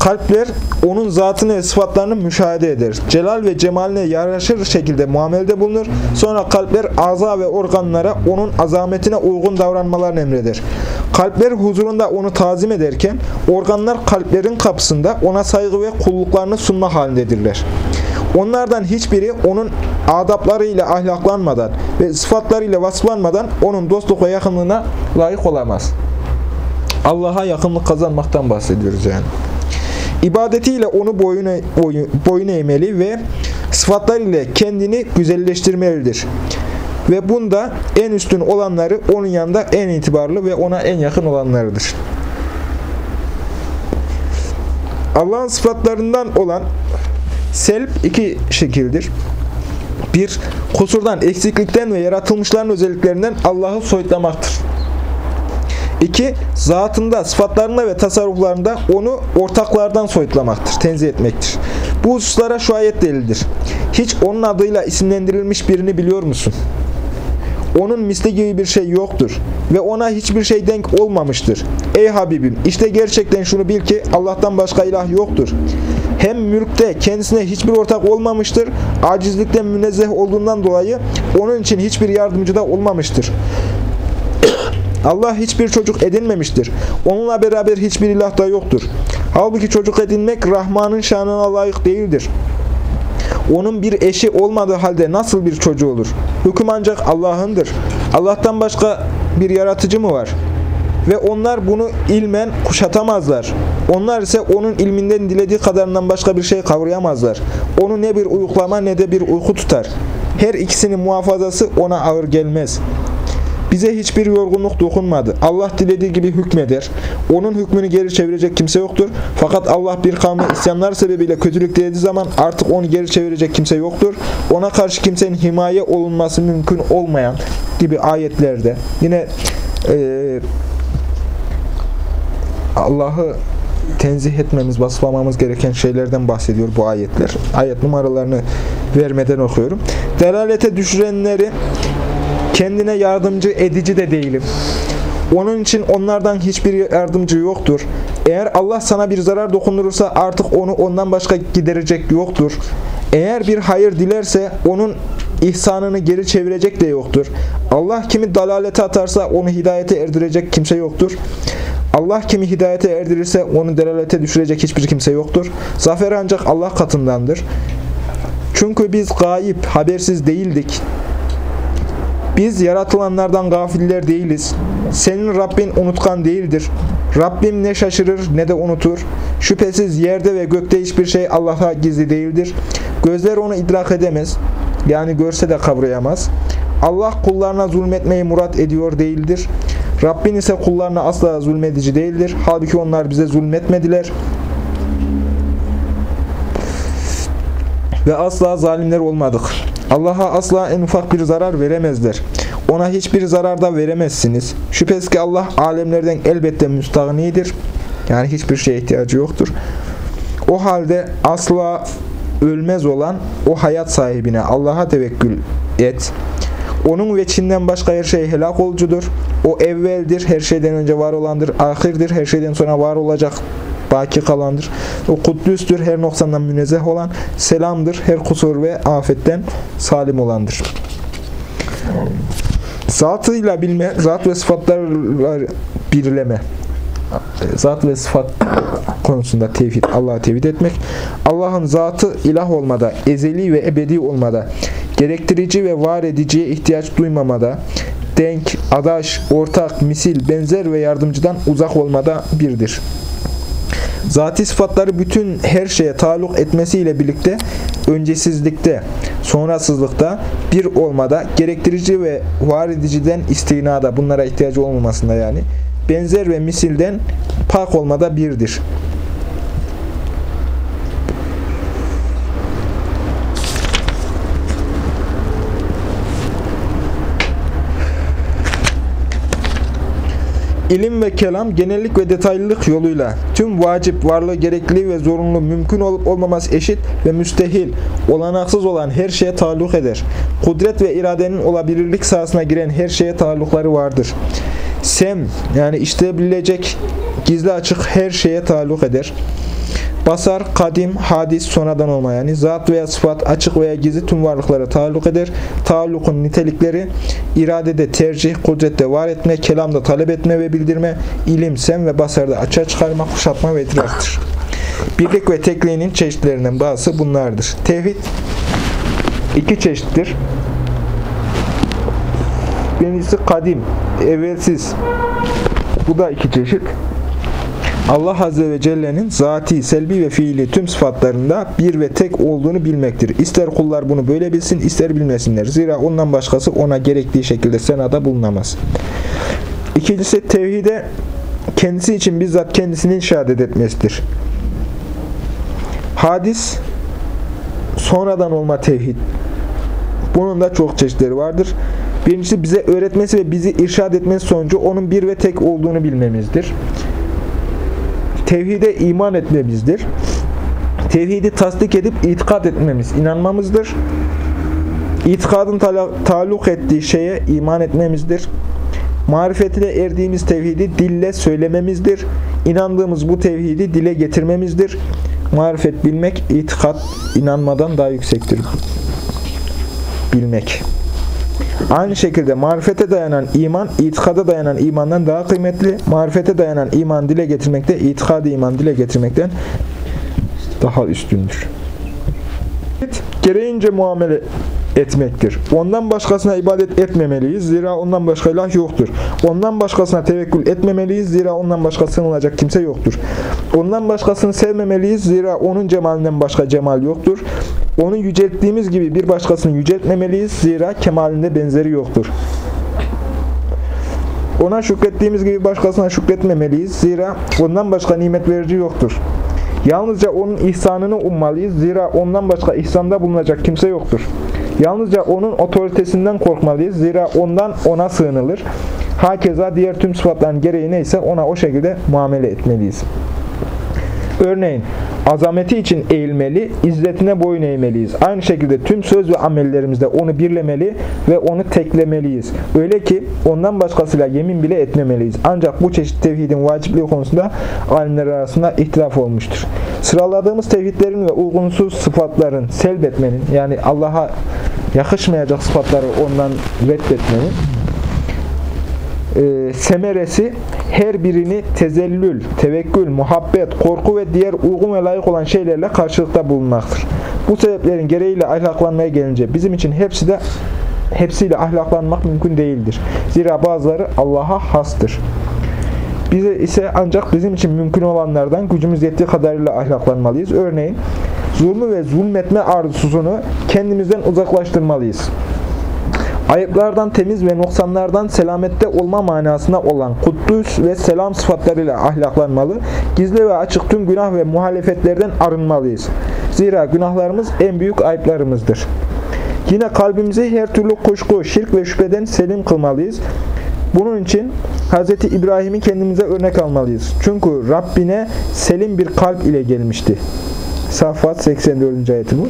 Kalpler onun zatını ve sıfatlarını müşahede eder. Celal ve cemaline yaraşır şekilde muamelede bulunur. Sonra kalpler aza ve organlara onun azametine uygun davranmalarını emreder. Kalpler huzurunda onu tazim ederken organlar kalplerin kapısında ona saygı ve kulluklarını sunma halindedirler. Onlardan hiçbiri onun adaplarıyla ahlaklanmadan ve sıfatlarıyla vasıflanmadan onun dostluk ve yakınlığına layık olamaz. Allah'a yakınlık kazanmaktan bahsediyoruz yani. İbadetiyle onu boyuna, boyun, boyun eğmeli ve sıfatlar ile kendini güzelleştirmelidir. Ve bunda en üstün olanları onun yanında en itibarlı ve ona en yakın olanlarıdır. Allah'ın sıfatlarından olan selp iki şekildir. Bir, kusurdan, eksiklikten ve yaratılmışların özelliklerinden Allah'ı soyutlamaktır. İki, zatında, sıfatlarında ve tasarruflarında onu ortaklardan soyutlamaktır, tenzih etmektir. Bu hususlara şu ayet delildir. Hiç onun adıyla isimlendirilmiş birini biliyor musun? Onun misli gibi bir şey yoktur ve ona hiçbir şey denk olmamıştır. Ey Habibim işte gerçekten şunu bil ki Allah'tan başka ilah yoktur. Hem mülkte kendisine hiçbir ortak olmamıştır, acizlikten münezzeh olduğundan dolayı onun için hiçbir yardımcı da olmamıştır. Allah hiçbir çocuk edinmemiştir. Onunla beraber hiçbir ilah da yoktur. Halbuki çocuk edinmek Rahman'ın şanına layık değildir. Onun bir eşi olmadığı halde nasıl bir çocuğu olur? Hüküm ancak Allah'ındır. Allah'tan başka bir yaratıcı mı var? Ve onlar bunu ilmen kuşatamazlar. Onlar ise onun ilminden dilediği kadarından başka bir şey kavrayamazlar. Onu ne bir uyuklama ne de bir uyku tutar. Her ikisinin muhafazası ona ağır gelmez. Bize hiçbir yorgunluk dokunmadı. Allah dilediği gibi hükmeder. Onun hükmünü geri çevirecek kimse yoktur. Fakat Allah bir kavme isyanlar sebebiyle kötülük dilediği zaman artık onu geri çevirecek kimse yoktur. Ona karşı kimsenin himaye olunması mümkün olmayan gibi ayetlerde yine eee Allah'ı tenzih etmemiz, vasıflamamız gereken şeylerden bahsediyor bu ayetler. Ayet numaralarını vermeden okuyorum. Delalete düşürenleri kendine yardımcı edici de değilim. Onun için onlardan hiçbir yardımcı yoktur. Eğer Allah sana bir zarar dokundurursa artık onu ondan başka giderecek yoktur. Eğer bir hayır dilerse onun ihsanını geri çevirecek de yoktur. Allah kimi dalalete atarsa onu hidayete erdirecek kimse yoktur. Allah kimi hidayete erdirirse onu delalete düşürecek hiçbir kimse yoktur. Zafer ancak Allah katındandır. Çünkü biz gayip, habersiz değildik. Biz yaratılanlardan gafiller değiliz. Senin Rabbin unutkan değildir. Rabbim ne şaşırır ne de unutur. Şüphesiz yerde ve gökte hiçbir şey Allah'a gizli değildir. Gözler onu idrak edemez. Yani görse de kavrayamaz. Allah kullarına zulmetmeyi murat ediyor değildir. Rabbin ise kullarına asla zulmedici değildir. Halbuki onlar bize zulmetmediler. Ve asla zalimler olmadık. Allah'a asla en ufak bir zarar veremezler. Ona hiçbir zarar da veremezsiniz. Şüphesiz ki Allah alemlerden elbette müstahnidir. Yani hiçbir şeye ihtiyacı yoktur. O halde asla ölmez olan o hayat sahibine Allah'a tevekkül et. Onun veçinden başka her şey helak olucudur. O evveldir, her şeyden önce var olandır. Ahirdir, her şeyden sonra var olacak, baki kalandır. O kuddüstür, her noksandan münezzeh olan. Selamdır, her kusur ve afetten salim olandır. Zatıyla bilme, zat ve sıfatlarla birleme. Zat ve sıfat konusunda tevhid, Allah'a tevhid etmek. Allah'ın zatı ilah olmada, ezeli ve ebedi olmada, gerektirici ve var ediciye ihtiyaç duymamada, denk, adaş, ortak, misil, benzer ve yardımcıdan uzak olmada birdir. Zati sıfatları bütün her şeye taluk etmesiyle birlikte öncesizlikte, sonrasızlıkta, bir olmada, gerektirici ve var ediciden istinada, bunlara ihtiyacı olmamasında yani, benzer ve misilden pak olmada birdir. İlim ve kelam genellik ve detaylılık yoluyla tüm vacip, varlığı, gerekli ve zorunlu, mümkün olup olmaması eşit ve müstehil, olanaksız olan her şeye taalluk eder. Kudret ve iradenin olabilirlik sahasına giren her şeye taallukları vardır. Sem yani işleyebilecek gizli açık her şeye taalluk eder. Basar, kadim, hadis, sonradan olma yani zat veya sıfat, açık veya gizli tüm varlıklara taalluk eder. Taallukun nitelikleri iradede tercih, kudrette var etme, kelamda talep etme ve bildirme, ilim, sem ve basarda açığa çıkarma, kuşatma ve idraktır. Birlik ve tekliğinin çeşitlerinden bazısı bunlardır. Tevhid iki çeşittir. Birincisi kadim, evvelsiz. Bu da iki çeşit. Allah Azze ve Celle'nin zati, selbi ve fiili tüm sıfatlarında bir ve tek olduğunu bilmektir. İster kullar bunu böyle bilsin, ister bilmesinler. Zira ondan başkası ona gerektiği şekilde senada bulunamaz. İkincisi tevhide kendisi için bizzat kendisinin şehadet etmesidir. Hadis, sonradan olma tevhid. Bunun da çok çeşitleri vardır. Birincisi bize öğretmesi ve bizi irşad etmesi sonucu onun bir ve tek olduğunu bilmemizdir tevhide iman etmemizdir. Tevhidi tasdik edip itikat etmemiz, inanmamızdır. İtikadın taluk ettiği şeye iman etmemizdir. Marifetine erdiğimiz tevhidi dille söylememizdir. İnandığımız bu tevhidi dile getirmemizdir. Marifet bilmek, itikat inanmadan daha yüksektir. Bilmek. Aynı şekilde marifete dayanan iman, itikada dayanan imandan daha kıymetli. Marifete dayanan iman dile getirmekte, itikadı iman dile getirmekten daha üstündür. Gereğince muamele etmektir. Ondan başkasına ibadet etmemeliyiz. Zira ondan başka ilah yoktur. Ondan başkasına tevekkül etmemeliyiz. Zira ondan başka sığınılacak kimse yoktur. Ondan başkasını sevmemeliyiz. Zira onun cemalinden başka cemal yoktur. Onu yücelttiğimiz gibi bir başkasını yüceltmemeliyiz. Zira kemalinde benzeri yoktur. Ona şükrettiğimiz gibi başkasına şükretmemeliyiz. Zira ondan başka nimet verici yoktur. Yalnızca onun ihsanını ummalıyız. Zira ondan başka ihsanda bulunacak kimse yoktur. Yalnızca onun otoritesinden korkmalıyız. Zira ondan ona sığınılır. Hakeza diğer tüm sıfatların gereği neyse ona o şekilde muamele etmeliyiz. Örneğin azameti için eğilmeli, izzetine boyun eğmeliyiz. Aynı şekilde tüm söz ve amellerimizde onu birlemeli ve onu teklemeliyiz. Öyle ki ondan başkasıyla yemin bile etmemeliyiz. Ancak bu çeşit tevhidin vacipliği konusunda alimler arasında ihtilaf olmuştur. Sıraladığımız tevhidlerin ve uygunsuz sıfatların selbetmenin yani Allah'a yakışmayacak sıfatları ondan reddetmenin e, semeresi her birini tezellül, tevekkül, muhabbet, korku ve diğer uygun ve layık olan şeylerle karşılıkta bulunmaktır. Bu sebeplerin gereğiyle ahlaklanmaya gelince bizim için hepsi de hepsiyle ahlaklanmak mümkün değildir. Zira bazıları Allah'a hastır. Bize ise ancak bizim için mümkün olanlardan gücümüz yettiği kadarıyla ahlaklanmalıyız. Örneğin zulmü ve zulmetme arzusunu kendimizden uzaklaştırmalıyız. Ayıplardan temiz ve noksanlardan selamette olma manasına olan kuddüs ve selam sıfatlarıyla ahlaklanmalı, gizli ve açık tüm günah ve muhalefetlerden arınmalıyız. Zira günahlarımız en büyük ayıplarımızdır. Yine kalbimizi her türlü kuşku, şirk ve şüpheden selim kılmalıyız. Bunun için Hz. İbrahim'i kendimize örnek almalıyız. Çünkü Rabbine selim bir kalp ile gelmişti. Safat 84. ayeti bu.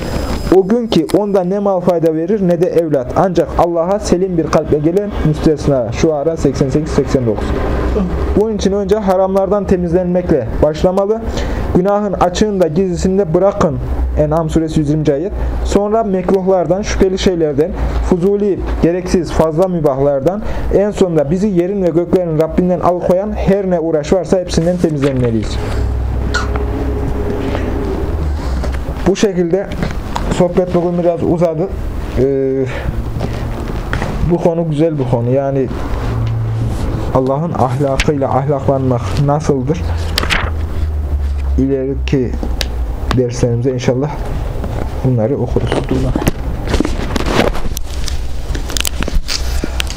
O gün ki onda ne mal fayda verir ne de evlat. Ancak Allah'a selim bir kalple gelen müstesna. Şu ara 88-89. Bunun için önce haramlardan temizlenmekle başlamalı. Günahın açığında gizlisinde bırakın. En'am suresi 120. ayet. Sonra mekruhlardan, şüpheli şeylerden, fuzuli, gereksiz, fazla mübahlardan, en sonunda bizi yerin ve göklerin Rabbinden alıkoyan her ne uğraş varsa hepsinden temizlenmeliyiz. Bu şekilde sohbet bugün biraz uzadı. Ee, bu konu güzel bir konu. Yani Allah'ın ahlakıyla ahlaklanmak nasıldır? İleriki derslerimizde inşallah bunları okuruz.